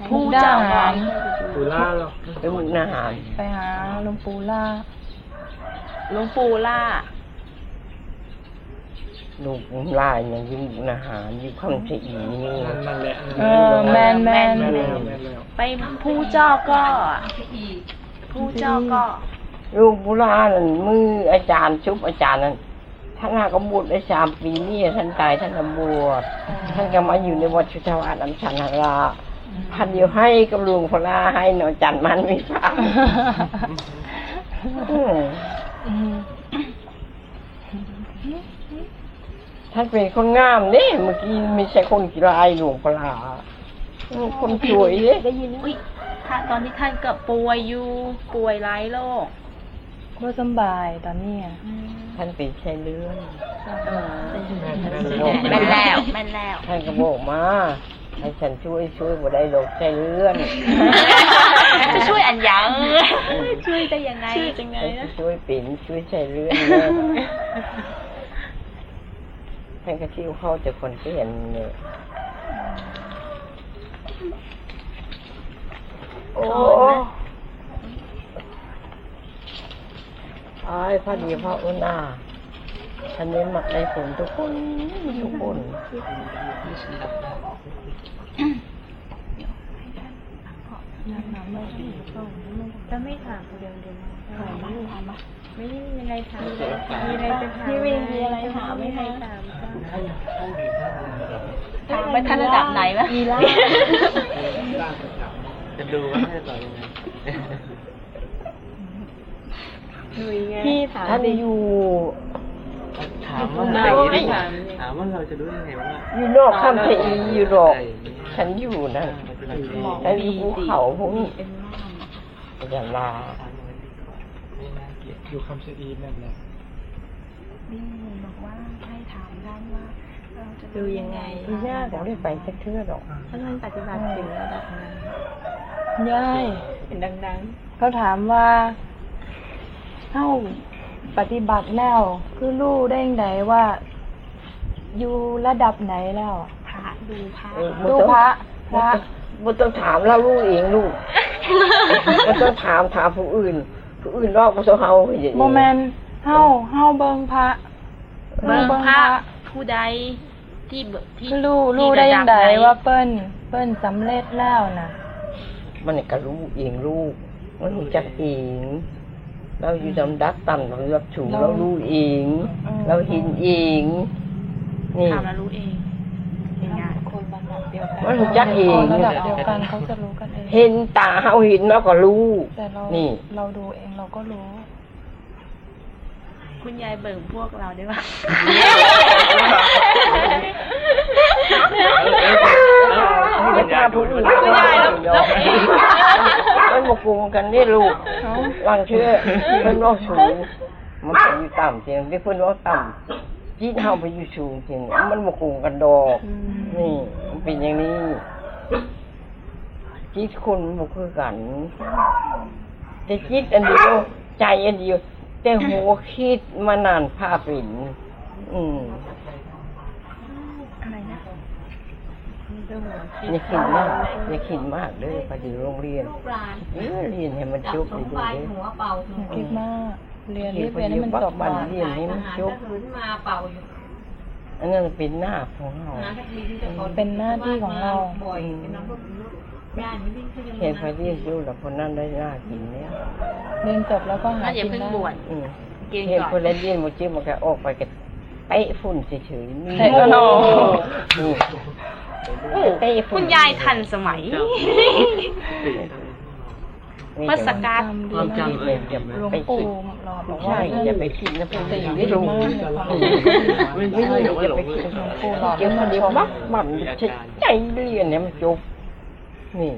ผู้ดาเจ้าหารปูล่าเหรอไปมุกนาหารไปหาหลวงปู่ล่าหลวงปู่ล่าลูกลายอย่างอยิ่มุกนาหารอยิ่คำสีอีนี่นั่นนั่นแหละเออแมนแมนแม่นแล้วแม่นแล้วไปผู้เจ้าก็ผู้เจ้าก็ลูกบุรานั่นมืออาจารย์ชุบอาจารย์นั่น ท่านหากบวชได้สามปีนี่ท่านตายท่านก็บวชท่านก็มาอยู่ในวัดชุทวาสอันชันนาราพันเดียวให้กับหลุงพลาให้หนอจันมันมีพระอืมอืมท่านเป็นคนงามนี่เมื่อกี้ไม่ใช่คนกีฬาหลวงพลาอืมคนสวยนี่ได้ยินอุ้ยท่านตอนที่ท่านก็ป่วยอยู่ป่วยร้ายโรคบ่สำบายตอนนี้อะ ท่านเป็นชายเลื่อนเออแม่แม่นนแล้แล้ววแม่นแล้ว ท่านก็บอกมาให้ฉันช่วยช่วยบ่ได้หรอกชายเลื่อนจะช่วยอันยังช่วยได้ยังไงชื่อจังไงให้นะช่วยเป็นช่วยชายเลื่อนเลยท่านก็ชิวเข้าจากคนที่เห็นเนี่ยโอ้ ไอ้พอดีพระอุณาฉันนี้หมักได้ผลทุกคนทุกคนจะไม่ถามเดียวเดียวไม่ได้มีอะไรถามมีอะไรจะถามพี่มีอะไรถามไมไม่คะให้ถามถามไปท่านระดับไหนวะอีล่าจะดูว่าให้ต่อยังไง พี่ถามท่านอยู่ ถามว่าไม่อะไรได้ดีถามถามว่าเราจะรู้ยังไงว่าอยู่นอกคำพีอยู่หรอกฉันอยู่นะฉันอยู่ภูเขาพวกนี้อย่าลาอยู่คำเสียดีนั่นแหละดูยังไงพี่ย่าก็ไม่ได้ไปสักเทื่อหรอกท่านมันปฏิบัติถึงระดับนั้นย่ายเป็นดังเขาถามว่า เฮ้าปฏิบัติแล้ว คือรู้ได้ยังไงว่า อยู่ระดับไหนแล้วพระดูพระเออดูพระพระบ่ต้องถามเราลูกเองลูกบ่ต้องถามถามผู้อื่น ผู้อื่นรอกบ่ต้องเฮาอย่างนี้โมเมนเฮ้าเฮ้าเบิงพระเบิ่งพระผู้ใดที่เบิที่คือรู้ที่รู้ได้ยังไงระหนว่าเปิ้น เปิ้นสำเร็จแล้วนะมันก็รู้เองลูกมันรู้จักเอง เราอยู่ลำดับต่ำลำดับสูงเรารู้เองเราเห็นเองนี่ถามแล้วรู้เองง่ายคนระดับเดียวกันมันรู้จักเองคนระดับเดียวกันเขาจะรู้กันเองเห็นตาเฮาเห็นเราก็รู้แต่เรานี่ เราดูเองเราก็รู้ๆคุณยายเบิ่งพวกเราได้ปะไม่กล้าพูดอื่นไม่ได้แล้ว มันบกุงกันนี่ลูกลังเชื่อเพิ่นว่าสูงมันไปอยู่ต่ำเสียงที่เพิ่นว่าต่ำจีนเฮาไปอยู่สูงเสียงมันบกุงกันดอก นี่มันเป็นอย่างนี้จิตคนมันบ่คือกัน แต่จิตอันเดียวใจอันเดียวแต่หัวคิดมานานพาเป็นอืม อะไรนะ อย่าขินมากอย่าขินมากเด้อไปอยู่โรงเรียนเออเรียนให้มันจบเลยดูเด้อคิดมากเรียนเรียรีนบไปเรียนเรีให้ยนมันบักจบบัก่อนนเรียนให้มันจบมาเป่าอยู่อันนั้นเป็นหน้าของเราเป็นหน้าที่ของเราบ่อยเป็นน้ำรถรถย่านนี้เขายังเห็นไปเรียนอยู่แล้วคนนั้นได้หน้ากินแล้วเรียนจบแล้วก็หาน่าจะกินเพิ่งได้บวชอืมกินเห็นก่อนคนเล่นเรียนหมดจิ้มมันก็ออกไปกันเตะฝุ่นเฉยๆนี่เตะกระ โหนกนี่เตะฝุ่นคุณยายทันสมัยนี่พัสการความจำเลยอย่าหลวงไปปู่คิดหล่อบอกว่าใช่อย่าไปคิดนะเป็นสิ่งที่รู้ไม่ไม่ใช่ได้แต่ว่าอย่าหลไปงคิดเลยปู่หล่อเดี๋ยวคนเดียวบักบั่นใจเรียนเนี่ยมันจบนี่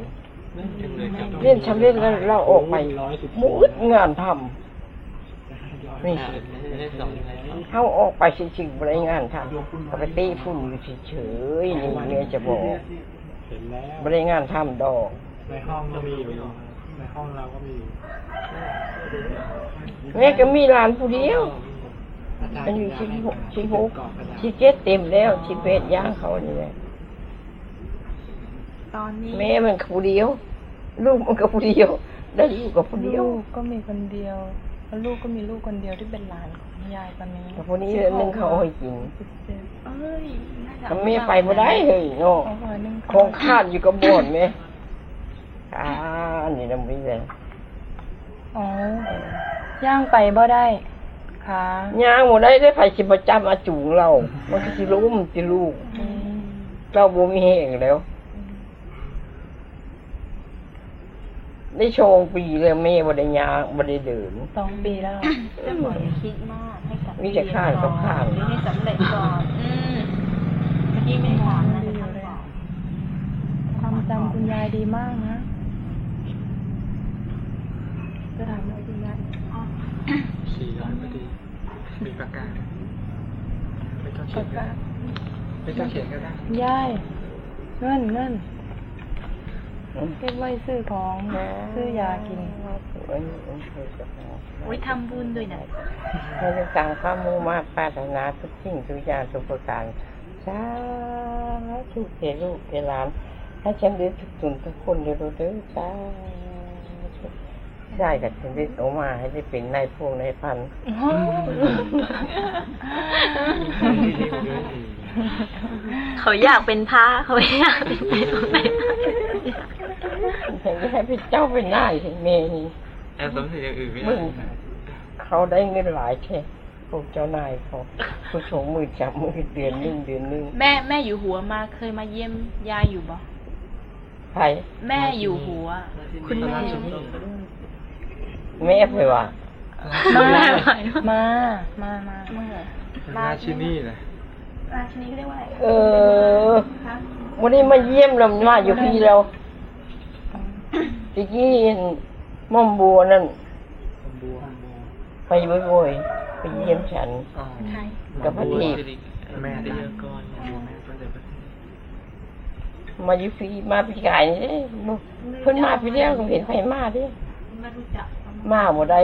เรียนชำเร็จแล้วเราออกไปมุดงานทำ นี่เข้าออกไปชิงๆบริงานทำก็ไปตีฝุ่นอยู่เฉยๆนี่เมียจะบอกเห็นแล้วบริงานทำดอก ในห้องก็มีอยู่ในในห้องเราก็มีอยู่แม่ก็มีหลานผู้เดียวอาจารมันอยู่ยาที่ให้หกที่หกเาะกระดาษที่เจ็ดเต็มแล้วที่เป็ดย่างเขานี่แหละตอนนี้แม่มันก็ผู้เดียว ลูกมันก็ผู้เดียว ได้ลูกกับผู้เดียวลูกก็มีคนเดียว แล้วลูกก็มีลูกคนเดียวที่เป็นหลานของยายตอนนี้กับผู้นี้เดือนหนึงเขาเอาให้กินสิบเจ็ดเอ้ยน่าจะก็แม่ไปบ่ได้เฮ้ยเนาะเอาไว้หนึ่งคงคาดอยู่กับบ่อนแม่อ่าอันนี้นำบ่ได้อ๋อย่างไปบ่ได้ค่ะย่างบ่ได้ได้ไผสิประจำอาจูงเรา มันก็สิล้มสิลูกอืมเราบ่มีแห้งแล้ว ได้โชว์ปีแล้วแม่บ่ได้ย่างบ่ได้เดิน สองปีแล้วจะหมดคิดมากให้กับมีแต่ข้างกับข้าง หรือให้สำเร็จก่อนอืมเมื่อกี้ไม่ถามนะจะทำก่อนความจำคุณยายดีมากนะ จะถามอะไรคุณยายสี่ร้อยพอดี มีปากกาไม่ต้องเขียนก็ได้ไม่ต้องเขียนก็ได้คุณยายเงินเงิน เก็บไว้ซื้อของซื้อยากินโอ้ยทำบุญด้วยนะให้ได้สั่งข้ามูมาปรารถนาทุกสิ่งทุกอย่างทุกประการสาธุเทลูกเทหลานให้ฉันได้ทุกทุนทุกคนเด้อเด้อสาธุได้กับฉันได้ออกมาให้ได้เป็นนายพวงนายพัน เขาอยากเป็นพระเขาไม่อยากเป็นไหนฉันได้ให้เป็นเจ้าเป็นนายเห็นเมนี่แอบสมเสร็จอย่างอื่นไม่มึได้งเขาได้เงินหลายแค่พวกเจ้านายเขาผู้ชงมือจับมือเดือนหนึงเดือนหนึงแม่แม่อยู่หัวมาเคยมาเยี่ยมยายอยู่บ่ใครแม่อยู่หัว คุณแม่อยู่นี่แม่ไปว่ามาแม่มามามาเมื่อมาที่นี่นะ ราชินีเขาเรียกว่าอะไรเออวันนี้มาเยี่ยมเรามาอยู่พี่เราตะกี้เห็นม่อมบัวนั่นผมบัวไปบ่อยๆไปเยี่ยมฉัน อ๋อไทยกับพระเทพ แม่ได้เยอะก่อนบัวแม่ก็เลยมาอยู่พี่มาพี่กายนี่เด้บ่เพิ่นมาพี่เดียวก็เห็นไผมาเด้ไม่รู้จักมาบ่ได้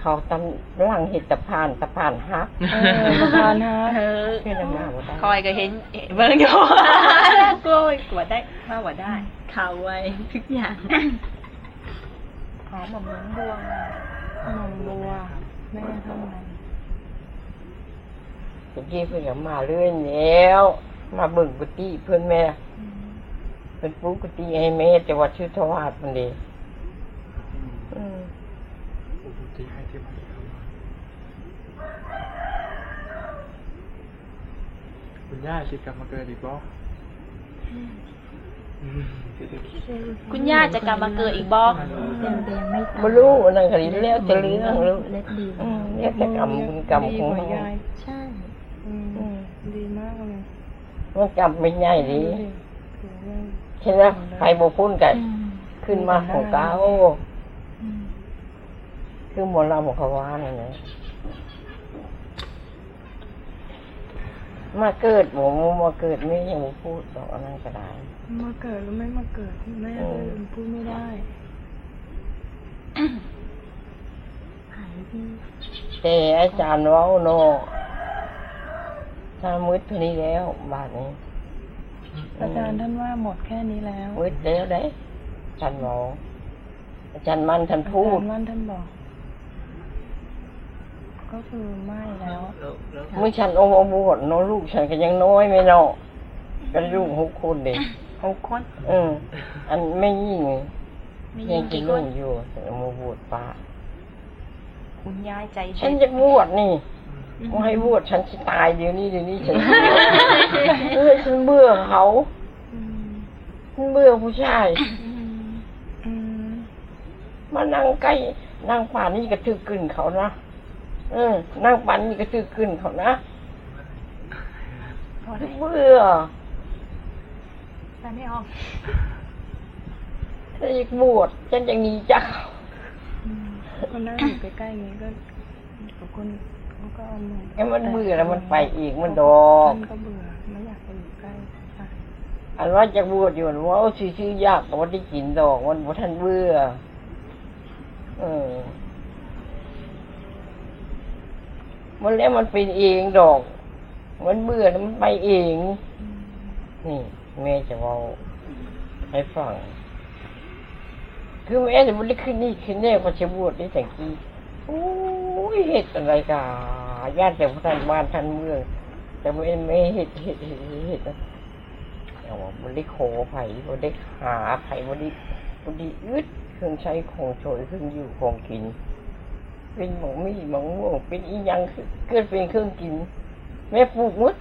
เขาตำลังเห็ดตะพานตะพานฮักเออประธานฮะเออเพื่อนมาบ่ได้คอยก็เห็นเบิ่งอยู่กล้วยกวดได้มาว่าได้ข่าวไว้ทุกอย่างหอมแบบน้ำบัวขนมบัวแม่ทำไงตะกี้เพิ่นก็มาเรื่อยแล้ว มาเบิ่งกุฏิเพิ่นแม่เพิ่นปลูกกุฏิให้แม่จังหวัดชุทวาสมันเด้อืม ที่ให้ที่มาคุณย่าคิดกลับมาเกิดอีกบ่คุณย่าจะกลับมาเกิดอีกบ่บ่รู้อันนั้นก็แล้วแต่เรื่องลูกอืมแล้วแต่กรรมบุญกรรมของดีกเฮาว่ายายใช่อืมดีมากเลยมันกรรมเป็นใหญ่ดีถือว่าใช่ไหมใครบ่พ้นกันขึ้นมาของเก่า คือหมอลำของเขาว่านั่นแหละมาเกิดหมูมาเกิดไม่ยังบ่พูดดอกอันนั้นก็ได้มาเกิดหรือไม่มาเกิดแม่เลยพูดไม่ได้แต่อาจารย์เว้าเนาะถ้ามืดเท่านี้แล้วบาทนี้อาจารย์ท่านว่าหมดแค่นี้แล้วมืดแล้วเด้อาจารย์เว้าอาจารย์มันท่านพูอาดจารย์มั่นท่านบอก ก็คือไม่แล้วเมื่อฉันองค์บวชเนาะลูกฉันก็ยังน้อยไม่เนาะก็ลูกหกคนเด็กหกคนอืมอันไม่ยิ่งมียัยิงงกิกี่นคลูนกอยู่แต่เอามาบวชป้าคุณยายใจฉันจะบวชนี่ไม่ให้บวชฉันจะตายเดี๋ยวนี้เดี๋ยวนี้ฉันเออฉันเบื่อเขาฉันเบื่อผู้ชายอืมมานั่งใกล้นั่งป่านนี่ก็ถือกึ่นเขานะเออนั่งป่านนี่ก็ถือกึ่นเขานะเบื่อแต่ไม่ออกถ้าอยากบวชฉันจะหนีจากเขาอืมคนนั่งอยู่ใกล้ๆอย่างนี้ก็กับคนเขาก็เอามือไอ้มันเบื่อแล้วมันไปอีกมันดอกท่านก็เบื่อไม่อยากไปอยู่ใกล้ค่ะอันว่าจะบวชอยู่อันว่าเอาชื่อๆยากกว่าที่กินดอกมันบ่ทันเบื่อ เออ มันแล้วมันเป็นเองดอกมันเบื่อแล้วมันไปเอง นี่แม่จะเว่าให้ฟัง คือแม่จะมันได้ขึ้นนี่ขึ้นแน่พอจะบวชได้แต่กี้โอ้ยเห็ดอะไรกาญาติแต่พท่านบ้านท่านเมือง แต่ไม่ไม่เห็ดเห็ดเห็ดเห็ดนะแต่ว่ามันได้โขไผ่มันได้หาไผ่มันได้มันได้อึดเครื่องใช้ของโชยเครื่องอยู่ของกิน เป็นหมองมีหมองม่วงเป็นอีหยังคือเกิดเป็นเครื่องกิน แม่ปลูกหมด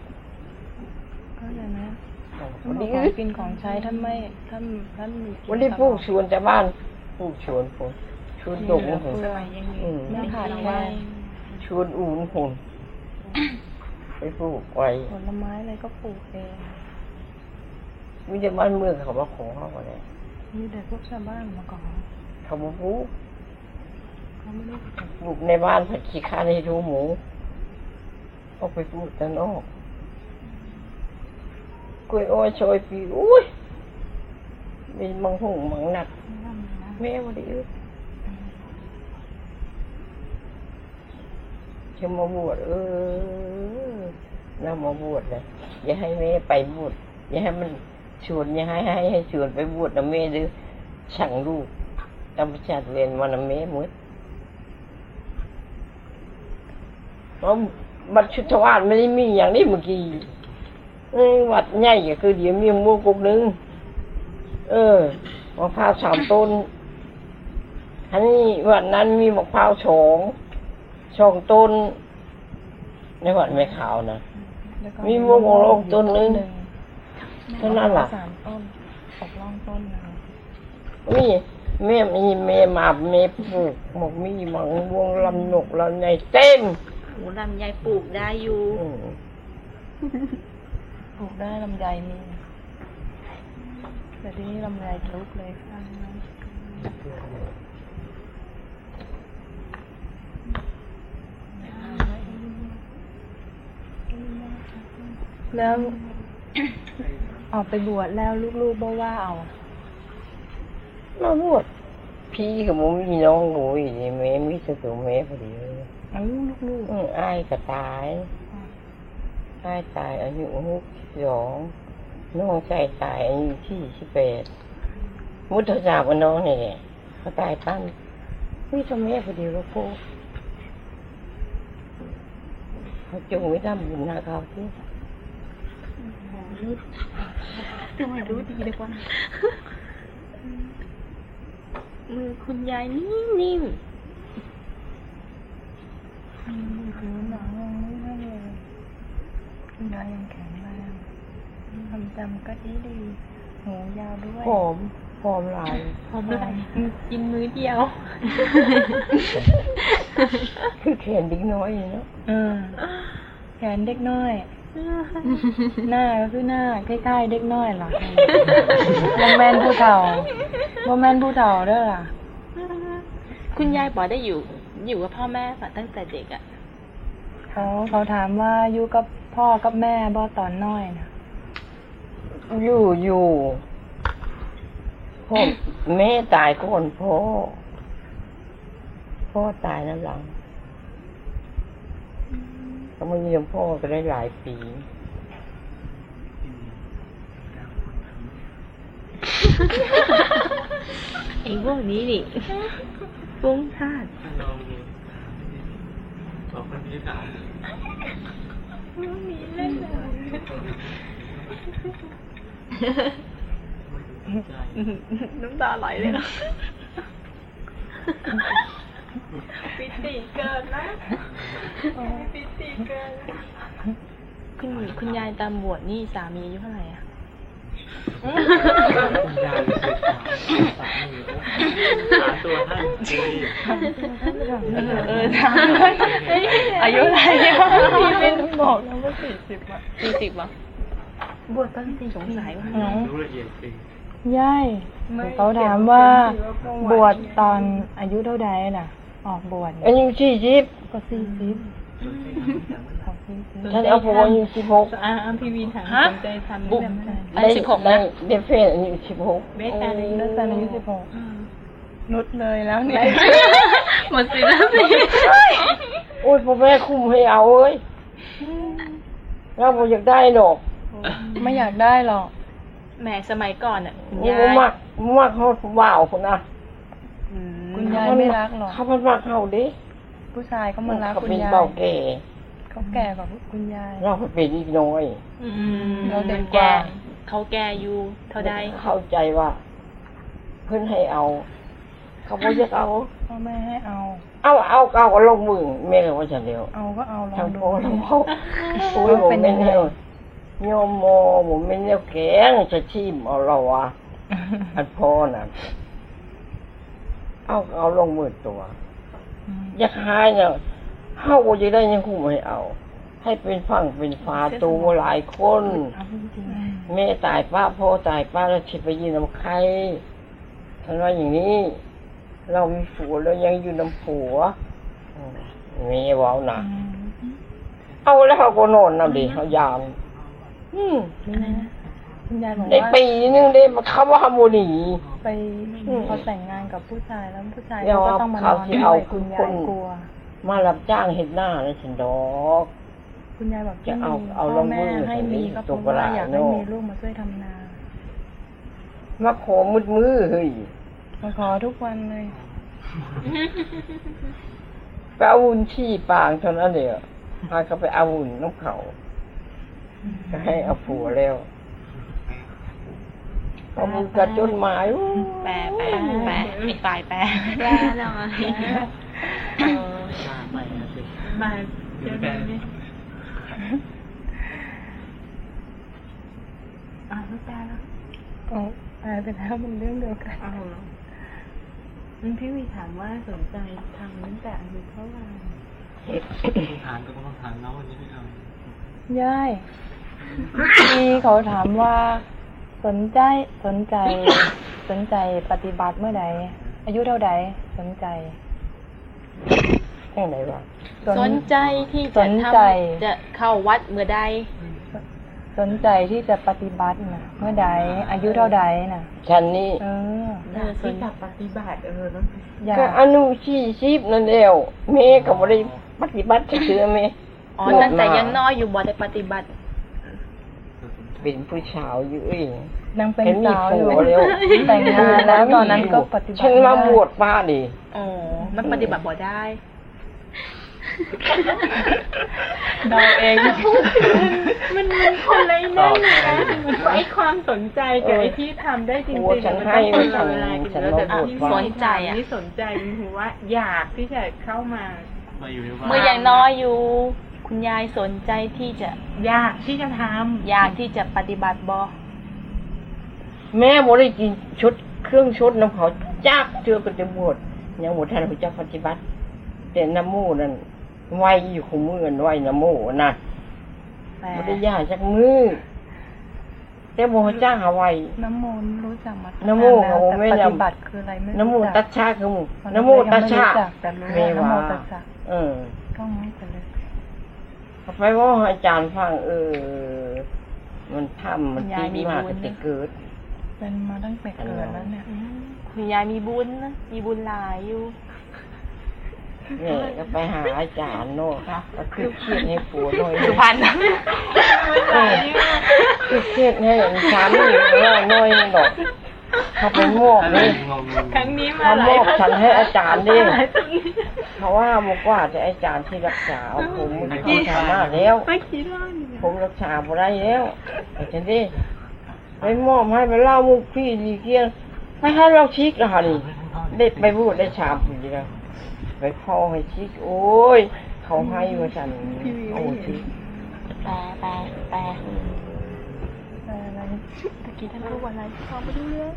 ก็อย่างนั้นมันขได้องอึดกินของใช้ท่านไม่ท่านท่านมีวันนี้ปลูกสวนแต่บ้านปลูกสวนผมชวนดงเปผมลือกยังมีอืมไม่ขาดแคลนชวนอูนผมไปปลูกไว้ผลไม้อะไรก็ปลูกเองมีแต่บ้านเมืองเขามาขอเขาอะไรมีแต่พวกชาวบ้านมาก่อนเขามาปลูกเขาไม่ได้ป ลูกในบ้านผัดขี้ข้าในรูหมูออกไปปลูกด้านอกกล้วยอ้อยชอยปีอุ้ยเป็นมังหงมังหนักแม่วันนี้จะมาบวชเออน่ามาบวชเลยอย่าให้แม่ไปบวชอย่าให้มันชวนอย่าให้ให้ให้ชวนไปบวชนะแม่หรือสั่งลูกจำประจัดเวรวันนะแม่หมดเพราะ บัตรชุดวารไม่ได้มีอย่างนี้เมื่อกี้วัดใหญ่ก็คือเดี๋ยวมีมูกุกหนึง เออมะพร้าวสามต้นอันนี้วันนั้นมีมะพร้าวสองสองต้น ในวัดแม่ขาวนะมีมะม่วงลกต้นนึงเท่านั้นล่ะสามต้นออกร่องต้นนะคะมีแม่มีแม่มาแม่ปลูกหมกมีหมังวงลำหนกลำในเต็ม หมูลำไยปลูกได้อยู่อืมปลูกได้ลำไยมีแต่ที่นี่ลำไยทุกเลยข้างนั้นแล้วออกไปบวชแล้วลูกๆบอกว่าเอามาบวช พี่กับผมมีน้องโอ้ยแม่มีแต่ตัวแม่พอดีเลยเอาลูกอืมอ้ายก็ตายอ้ายตายอายุหกสิบสองน้องชายตายอายุที่สิบแปดมุทธากับน้องนี่แหละเขาตายปั้นมีตัวแม่พอดีลูกโก้เขาจงไว้ทำบุญนาเขาที่ทำไมรู้ดีเลยว่า มือคุณยายนิ่มๆอืมผิวหนังยังไม่นั่นเลยคุณยายยังแข็งแรงทำจำก็ดีดีหูยาวด้วยหอมหอมหลายๆหอมเลยกินมื้อเดียว คือแขนดิ้งน้อยเนาะอืมแขนเด็กน้อย หน้าก็คือหน้าใกล้ๆเด็กน้อยล่ะโมแมนผู้เฒ่าโมแมนผู้เฒ่าเด้อล่ะ คุณยายบอกได้อยู่ อยู่กับพ่อแม่มาตั้งแต่เด็กอะเขาเขาถามว่าอยู่กับพ่อกับแม่บ่ตอนน้อยนะอยู่อยู่พ่อแม่ตายก่อนพ่อพ่อตายนั่นหลัง ก็มาเยี่ยมพ่อก็ได้หลายปีไอ้พวกนี้นี่ฟุ้งซ่านลองดูสองคนนี้ถามน้ำตาไหลเลยนะ ปิติเกินนะปิติเกินคุณคุณยายตามบวชนี่สามีอายุเท่าไหร่อะคุณยายเลยเคยถามสามีหาตัวท่านดีเออเออถามด้วยอายุเท่าไหร่พี่เป็นบอกนะว่าสี่สิบอะสี่สิบป่ะบวชตั้งสี่สงสัยว่าน้องรู้ละเอียดจริงย่ายเขาถามว่าบวชตอนอายุเท่าใดน่ะ ออกบวชอายุสี่สิบก็สี่สิบรู้ใช่ไหมแต่เมื่อไหร่ฉันเอาผัวอายุสิบหกอ่าอ่าพี่วีถามฮะสนใจทำบุได้ไหมอันสิบหกได้นะได้แฟนอายุสิบหกเบสแฟนอายุแล้วแฟนอายุสิบหกอืมนุดเลยแล้วเนี่ยหมดสิแล้วสิโอ้ยพ่อแม่คุ้มให้เอาเอ้ยเราบ่อยากได้ดอกไม่อยากได้หรอกแหมสมัยก่อนอะคุณนี่ยาบ่ยมักบ่มักเฮาผู้บ่าวคนน่ะอืม คุณยายไม่รักหรอกเขามันมักเฮาเด้ผู้ชายก็มารักเขาคุณเป็นยายเบาแก่เขาแก่กว่าคุณยาย เราก็เป็นอีกน้อยอืมเราเด็กกแก่ว่าเขาแก่อยู่ เท่าใดเข้าใจว่า เพิ่นให้เอา เขาบ่อยากเอาพ่อแม่ให้เอา เอาเอาเอาก็ลงมือแม่ก็ว่าฉันเดียวเอาก็เอาลอทั้งงดูพ่อทั้งพ่อโอ้ยผมไม่แน่โยมโมผมไม่แน่แกงจะชิมเอาเราอะอันพ่อน่ะ เอาเอาลงมือตัวอยากหายเนี่ยเฮาก็จะได้ยังคุ้มให้เอา ให้เป็นฝั่งเป็นฟ้าตูหลายคนเอาจริงแม่ตายป้าพ่อตายป้าแล้วชิไปยืนน้ำใครท่านว่าอย่างนี้ เรามีผัวแล้วยังอยู่น้ำผัวอืมแม่เว้าๆนะอืมเอาแล้วเขาก็นอนนำดิเขายาม อืม คุณยายบอกได้ว่าปีนึงได้มาคำว่าฮาร์โมนีไปอืมพอแต่งงานกับผู้ชายแล้วผู้ชายเดี๋ยวเขาก็ต้องมานอนเขาสิด้เอาวยคุณยาคยนกลัว มารับจ้างเห็ดหน้าแล้วฉันดอกคุณยายบอกจะเอาที่มีเอาพ่อลงแม่มือให้มีก็เพตราะกว่าปลาอยากให้เนาะมีลูกมาช่วยทำนามาขอมืดมือเฮ้ยมาขอทุกวันเลยไปเอาวุ้นชี้ปางเท่านั้นเดียวพาเขาไปเอาวุ้นน้ำเขาก็ให้เอาผัวแล้ว เอมือกระจนหมายแปลแปลแปลอีกฝ่ายแปลแปลแล้วไงไม่นะสิมาเดี๋ยวนี้นี่อ่าไม่แปลแล้วเอาตายไปแล้วมันเรื่องเดียวกันอาเหรองั้นพี่วีถามว่าสนใจทำตั้งแต่อายุเท่าไหร่ต้องถามก็ต้องถามน้องวันนี้ไม่เอายายมีเขาถามว่า สนใจสนใจสนใจปฏิบัติเมื่อใดอายุเท่าใดสนใจแค่ไหนวะสนใจที่สจะนทใจำจะเข้าวัดเมื่อใดสนใจที่จะปฏิบัตินะเมื่อใดอายุเท่าใดน่ะฉันนี่เอออยากที่จะปฏิบัติเออแล้วอยากก็อนุชีชีพนั่นเดียวแม่ก็บ่ได้ปฏิบัติเชื่อแม่อ๋อตั้งแต่ยังน้อยอยู่บ่ได้ปฏิบัติ เป็นผู้สาวอยู่เอ้ยนางเป็นเห็นมีสาวอยู่ผัวแล้วแต่งงานแล้วตอนนั้นก็ปฏิบัติฉันมาบวชป้าดิอ๋อมันปฏิบัติบ่ได้เราเองมันมันคนละนั่นนะมันไอความสนใจกับไอที่ทำได้จริงโอ้ๆฉันมันให้ต้องคนละฉันเวลากันฉันแล้วมาแต่บวชที่ป้าสนใจอะนี่สนใจมันถือว่าอยากที่จะเข้ามามาอยู่ในวัดเมื่อยังน้อยอยู่ คุณยายสนใจที่จะอยากที่จะทำอยากที่จะปฏิบัติบ่แม่บ่ได้กินชุดเครื่องชุดน้ำเขาจักเจอก็จะบวชยังบ่ทันรู้จักปฏิบัติ แต่น้ำมูนั่นไว้อยู่คู่มือกันไว้น้ำมูน่ะแปลบ่ได้ย่าจักมือแต่บ่รู้จักเอาไว้น้ำมนต์รู้จักมาตั้งน้ำมูนานแล้วโอ้แต่ไม่ปได้ฏิบัติคืออะไรไม่รู้น้ำมูจัตักดชาคือหมูตอน้ำมูตัดชายังไม่รู้จักแต่รู้แม่ว่าน้ำว่ามูตัดชาเออก็งั้นไปเลยเอา ไปเว่าให้อาจารย์ฟังเออ มันทำมันตีมากตั้งแต่เกิด เป็นมาตั้งแต่เกิดแล้วเนี่ยคุณยายมีบุญนะมีบุญหลายอยู่เนี่ยก็ไปหาอาจารย์โน่ก็คือเครียดให้ผัวหน่อยสุพรรณเออคือเครียดให้สามีน้อยน้อยนึงดอก เขาไปมอบนี่งงครั้งนี้มาเขาหมลายอบฉันให้อาจารย์ดิหลายตรงนี้เขาว่าบอกว่าจะอาจารย์ที่รักษาผมมันความสามารถแล้ว ไม่คิดว่าเนี่ยผมรักษาบ่ได้แล้วไอ้ฉันดิไปมอบให้ไปเล่ามุกพี่ดีเกียงไม่ให้เราชิกละค่ะนี่ได้ไปพูดได้ชามปีแล้วไปพ่อให้ชิกโอ้ย เขาให้มาฉันโอ้ชิกแปลแปลแปลอะไร ตะกี้ท่านพูดว่าอะไรฟังไม่รู้เรื่อง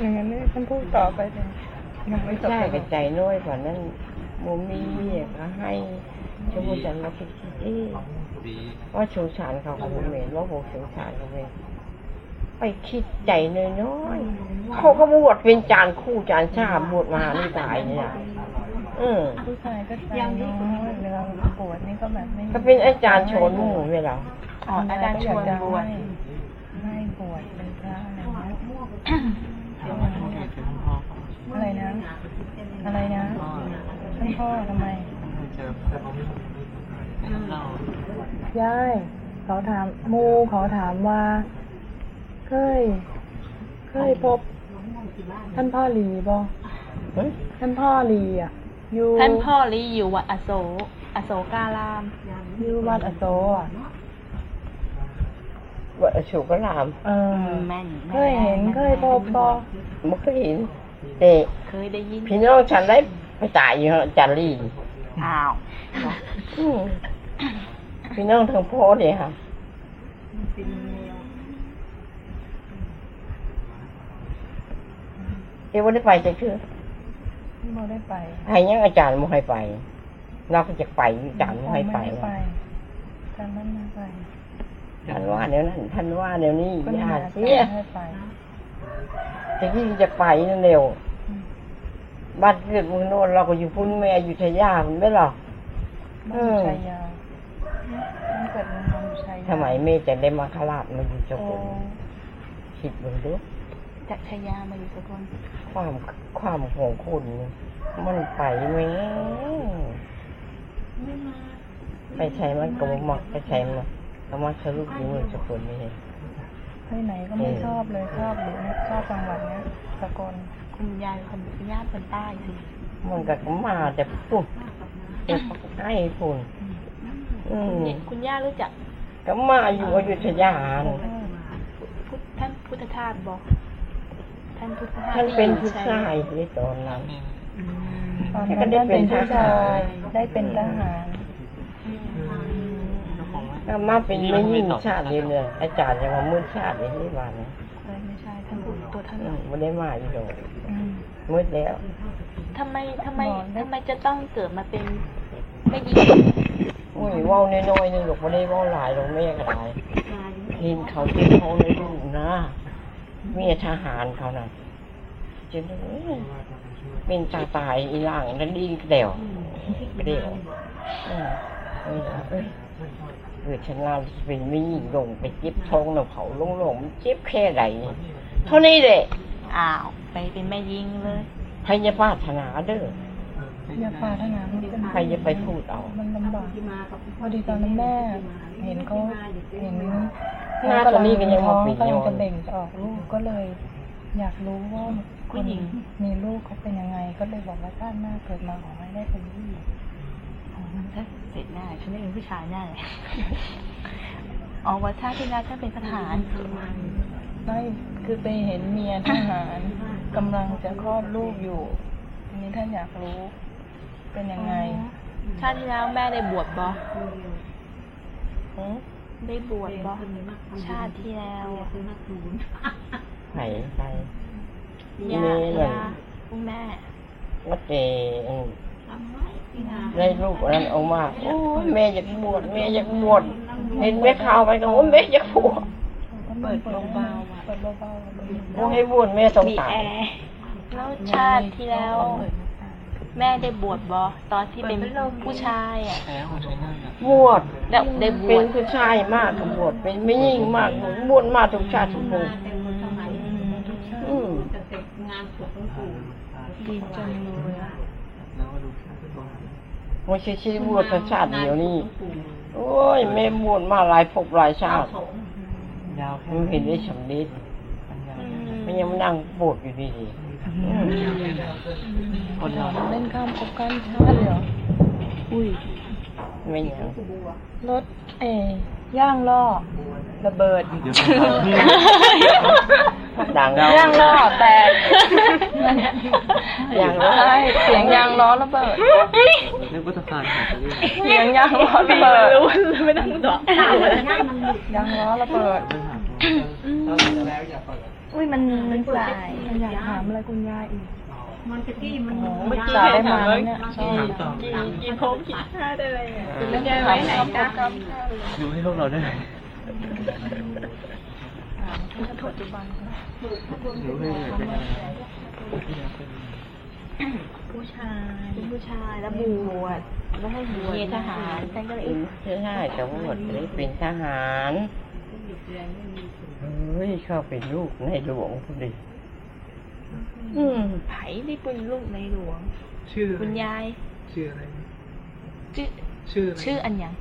อย่างนั้นนี่ฉันพูดต่อไปเลยยังไม่จบใช่เลยกระใจน้อยกว่านั้นมุมมีเมียก็ให้ชั่วโมงฉันมาคิดคิดเอ๊ะบีว่าสงสารเขาเขาเมนว่าโบสงสารเขาเมนไปคิดใจน้อยๆเขาก็บวชเป็นจานคู่จานชาบวชมหานิตายเนี่ยอืมผู้ชายก็ใจน้อยเวลาปวดนี่ก็แบบไม่ก็เป็นอาจารย์โชนหมู่เวลา อ๋ออาจารย์ชวนบวชไม่บวชเป็นพระอะไรนะถามว่าทำไมเป็นพ่อเขาอะไรนะ อะไรนะพ่อท่านพ่อทำไมไม่เจอแต่เขาไม่เรายายเขาถามมูเขาถามว่า เคย เคยพบ ท่านพ่อหลีบ่หึท่านพ่อหลีอะอยู่ท่านพ่อลีอยู่วัดอโศกอโศการามอยู่วัดอโศกอะ ว่าสุกรามเออแม่นเคยเห็นเคยพบบ่ไม่เคยเห็นแต่เคยได้ยินพี่น้องฉันได้ไปตายอยู่อาจารย์ลี่อ้าวอืมพี่น้องทางพ่อเนี่ยค่ะเดี๋ยววันได้ไปจะคือบ่ได้ไปให้ยังอาจารย์ไม่ให้ไป เราก็จะไปอาจารย์ไม่ให้ไปม่ด้ไปท่านนั้นไม่ไป ท่านว่าเดี๋ยวนั้นท่านว่าเดี๋ยวนี้ก็อย่าน่าเสียให้ไปจะที่จะไปนั่นเร็วบ้านเกิดเมืองโน่นเราก็อยู่พุ่นแม่อยู่ชายาคุณไม่หรอกบ้านชัยยาบ้านเกิดเมืองนนท์ชัยยาทำไมแม่จะได้มาขลาดมาอยู่เจ้าโอ้คนคิดเบิ่งดูจากชายามาอยู่สกลความความของคุณมันไปไหมไปใช้มันก็บ่มักไปใช้มัน ก็มาสรุปอยู่เมืองเจ้าคนนี่เองไปไหนก็ไม่ชอบเลยชอบอยู่เนี่ยชอบจังหวัดเนี้ยสกลคุณยายคนญาติคนใต้สิมันก็มาแต่ปุ๊บเด็กใกล้พุ่นอืมเนี่ยคุณย่ารู้จัก ก็มาอยู่อยุธยาน่ะพุทธท่านพุทธทาสบอก ท่านพุทธทาสท่านเป็นผู้ที่ชายที่ตอนนั้นอืมตอนแล้นั้วนก็ได้ท่านเป็นเป็นผู้ทหาชารยได้เป็นทหาร ก็มาเป็นไม่ยิ่งชาติเดียวเลยอาจารย์จะมามืดชาติเลยที่บ้านนะเอ้ยไม่ใช่ท่านพูดตัวท่านอืมไม่ได้มาอยู่ดอกอืมมืดแล้วทำไมทำไมบอกได้ทำไมจะต้องเกิดมาเป็นไม่ดีอุ้ยเว่าวน้อยๆนึงหรอกไม่ได้เว่าวหลายหรอกแม่ก็หลายเห็นเขาที่เขาในลูกนะเมียทหารเขาน่ะจนเอ้ยเป็นตาตายอีหล่างนั่นดีเดี่ยวไม่ได้หรอกอืมไม่ได้เอ้ย เกิดฉันเราเป็นไม่ยิ่งลงไปเจ็บท้องน้ำเขาลงลงมันเจ็บแค่ไหนเท่านี้แหละอ้าวไปเป็นแม่ยิงเลยพยาบาทนาเด้ออย่าปรารถนามันเป็นใครจะไปพูดเอา มันลำบากพอดีตอนนั้นแม่ เห็นเขาเห็นหน้าตัวนี้ก็ยังท้มาองปิดกำยลังอจะนเบ่งจะออกลูกก็เลย อยากรู้ว่าผู้หญิงมีลูกเขาเป็นยังไง ก็เลยบอกว่าชาติหน้าเกิดมาขอให้ได้เป็นผู้หญิง อ๋อถ้าเสร็จหน้าฉันได้เป็นผู้ชายแน่เลยอ๋อว่าชาติที่แล้วฉันเป็นทหารไม่คือไปเห็นเมียทหารกำลังจะคลอดลูกอยู่ทีนี้ท่านอยากรู้เป็นยังไง ชาติที่แล้วแม่ได้บวชบอหือได้บวชบอชาติที่แล้วอะไผ่ไผ่ย่าแม่นั่นย่าคุณแม่วัดเจอืม ได้ลูกอันนั้นออกมาโอ้ยแม่อยากบวชแม่อยากบวชเห็นแม่ข่าวไปก็โอ้ยแม่อยากบวชเปิดเบาๆเปิดเบาๆโอ้ให้บวชแม่ต้องมีตาแอยร์แล้วชาติที่แล้ว แม่ได้บวชบอตอนที่เป็นผู้ชายอะแล้วของใช้หน้าอะบวชแล้วได้บเป็วนชผู้ชายมากก็บวชเป็นไม่ยิ่งมากบวชมาทุกชาติทุกภพอืมดีจังเลยอะ แล้วก็ดูแค่ตัว ไม่ใช่ชีวิตบวชแต่ชาติเดียวนี่ โอ้ยแม่บวชมาหลายภพหลายชาติยาวแค่มันเห็นได้สำเร็จมันยาวมันยังมานั่งบวชอยู่ดีๆอืมคนเราเล่นข้ามภพข้ามชาติเลยเหรออุ้ยไม่ยังรถเอ ย่างล่อระเบิดเดี๋ยวผมนี่ดังเราย่างล้อแตกอย่างล้อใช่เสียงยางล้อระเบิดเรียกว่าตะพานหาไปเรื่อยเสียงยางล้อระเบิดไม่ต้องตอบยางล้อระเบิดไปหาตัวแล้วอย่าเปิดอุ้ยมันมันสายอยากถามอะไรคุณยายอีก มันตะกี้มันโอ้โหเมื่อกี้ได้มาแล้วเนี่ยชอบถามต่อกี่พบกี่ชาติอะไรอะเรื่องยายไว้ไหนจ๊ะดูให้พวกเราได้ไหมถามที่ปัจจุบันดูให้เลยเป็นอะไรผู้ชายเป็นผู้ชายแล้วบวชแล้วให้บวชเกณฑ์ทหารท่านก็เลยเป็นเสื้อห้าจะบวชได้เป็นทหารเฮ้ยเข้าเป็นลูกในหลวงพอดี อืมไผ่ที่เป็นลูกในหลวง ชื่ออะไรคุณยาย ชื่ออะไร ชื่อ ชื่ออะไรชื่ออันหยัง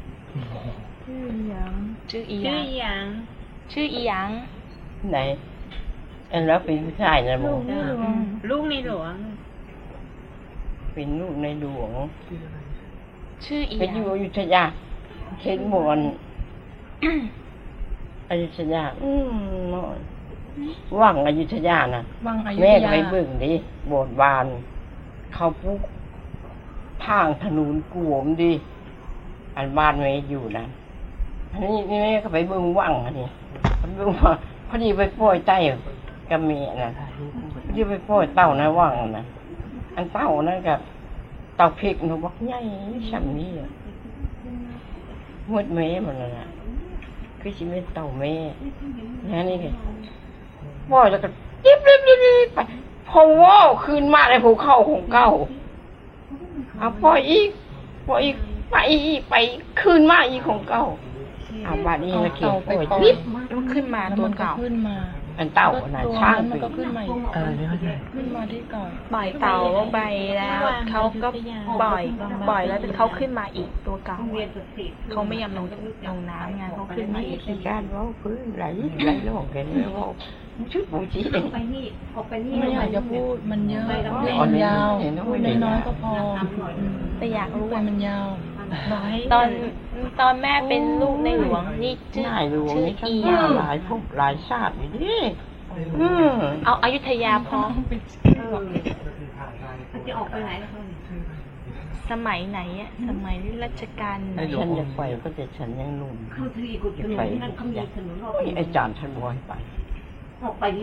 ชื่ออีหยัง ชื่ออีหชื่ยัองหยังชื่ออีหยังไหน อันแล้วเป็นผู้ชายนะบอกลูกในหลวง เป็นลูกในหลวงชื่ออะไรชื่ออีหเป็นยัองยู่อยุธยาเห็นหมอนอยุธยาอืมน้อย ว่างอยุธยาน่ะวังอายุแม่ทก็ยาไปเบิ่งดิโบสถ์บาน เขาปลูกทางถนนกวมดิอันบ้านแม่อยู่นะอันนี้นี่แม่ก็ไปเบิ่งว่างอันนี้ไปเบิ่งว่าพอดีไปปล่อยไต้กับแม่น่ะพอดีไปปล่อยเต่านะว่างนะอันเต่านั่นกับเต่าพริกหนูบอกใหญ่ช่ำนี้อะหมดแม่มันน่ะนะคือชีวิตเต่าแม่นะนี่ไง ว่าแล้วก็ยิบยิบยิบยิบไปพอว่าวคืนมาในภูเขาของเก่าเอาปล่อยอีกปล่อยอีกไปอีกไปคืนมาอีกของเก่าเอาบาดนี้เอาละเกียเต่าปไปล่อยปล่อยยิบมันขึ้นมาแล้วตัวมันก็เก่าขึ้นมา อันเต่าน่ะตัวช่างนั้นไปมันก็ขึ้นมาอีกเออไม่เข้าใจขึ้นมาที่เก่าปล่อยเต่าไปแล้วเขาก็ปล่อยปล่อยแล้วเขาขึ้นมาอีกตัวเก่าเขาไม่ยอมลงลงน้ำไงเขาขึ้นมาอีกที่การเว่าพื้นไหลไหลลงกันเลยเว่าชุดบูชีเองไม่อยากจะพูดมันเยอะไม่เรื่ต้อองงมันยาวเห็นไหมพูดน้อยๆก็พออืมแต่อยากรู้พูดว่ามันยาว ตอนตอนแม่เป็นลูกในหลวงนี่ชื่อง่ายดูชื่อนี่ทั้อีงหยังหลายภพหลายชาติอยู่ดิอืมเอาอายุทยาพอสมัยไหนอะสมัยรัชกาลไหนฉันอยากไปก็แต่ฉันยังหนุ่มอยากไปนี่อาจารย์ท่านบอยไป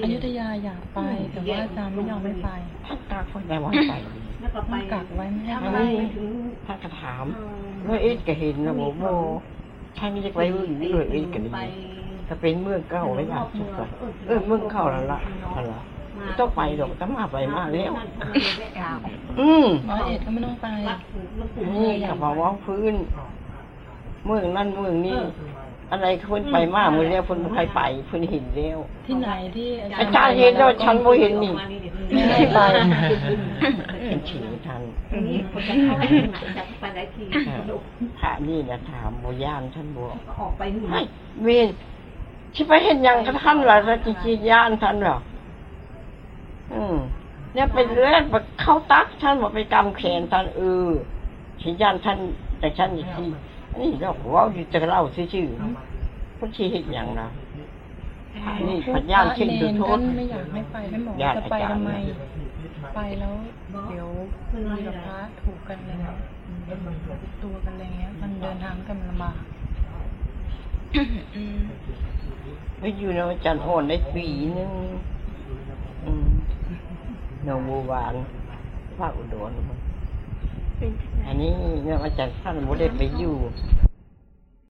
อยุธยาอยากไป แต่ว่าอาจารย์ไม่ยอมไม่ไปท่านตาคนได้วันไป ต้องกักไว้ไม่ให้อันไปนี้ท่านก็ถามว่าเอ๊ะก็เห็นนะบอกโบท่านจะไปเรื่องเอ๊ะกันดีถ้าเป็นเมืองเก่าไม่บาดสุดก็เออเมืองเก่าแล้วล่ะอะไรไม่ต้องไปหรอกต้องมาไปมากแล้วอืมร้อยเอ็ดก็ไม่ต้องไปนี่กับมาว่าพื้นเมืองนั่นเมืองนี้ อะไรคนไปมากมือแล้วคนใครไปคนเห็นแล้วที่ไหนที่อาอาจาจารรย์ย์เห็นแล้วฉันบ่เห็นนี่ไม่ให้ไปเป็นฉีทันพระนี่นะถามโบย่านท่านบอกไม่เวนที่ไปเห็นหยังกับท่านเหรอจะจีย่านท่านเหรออืมเนี่ยไปเล่นไปเข้าตักท่านบอกไปกำแขนท่านเออฉีย่านท่านแต่ฉันอีกที นี่เราเว่าอยู่แต่เล่าชื่อๆคนชี้เห็นหยังนะพระนี่พยานพระเช่นเนจุนโทก็ษไม่อยากให้ไปท่านบอกญาว่าติจะไปอาจารย์ทำไม ไปแล้ว เดี๋ยวมีกับพระถูกกันอะไรเงี้ยตัวกันอะไรเงี้ย มันเดินทางกันลำบากอืมไปอยู่ในอาจารย์อ่อนได้ปีนึงอืมหนองบัวบานภาคอุดร อันนี้เนี่ยอาจารย์ท่านไม่ได้ไปอยู่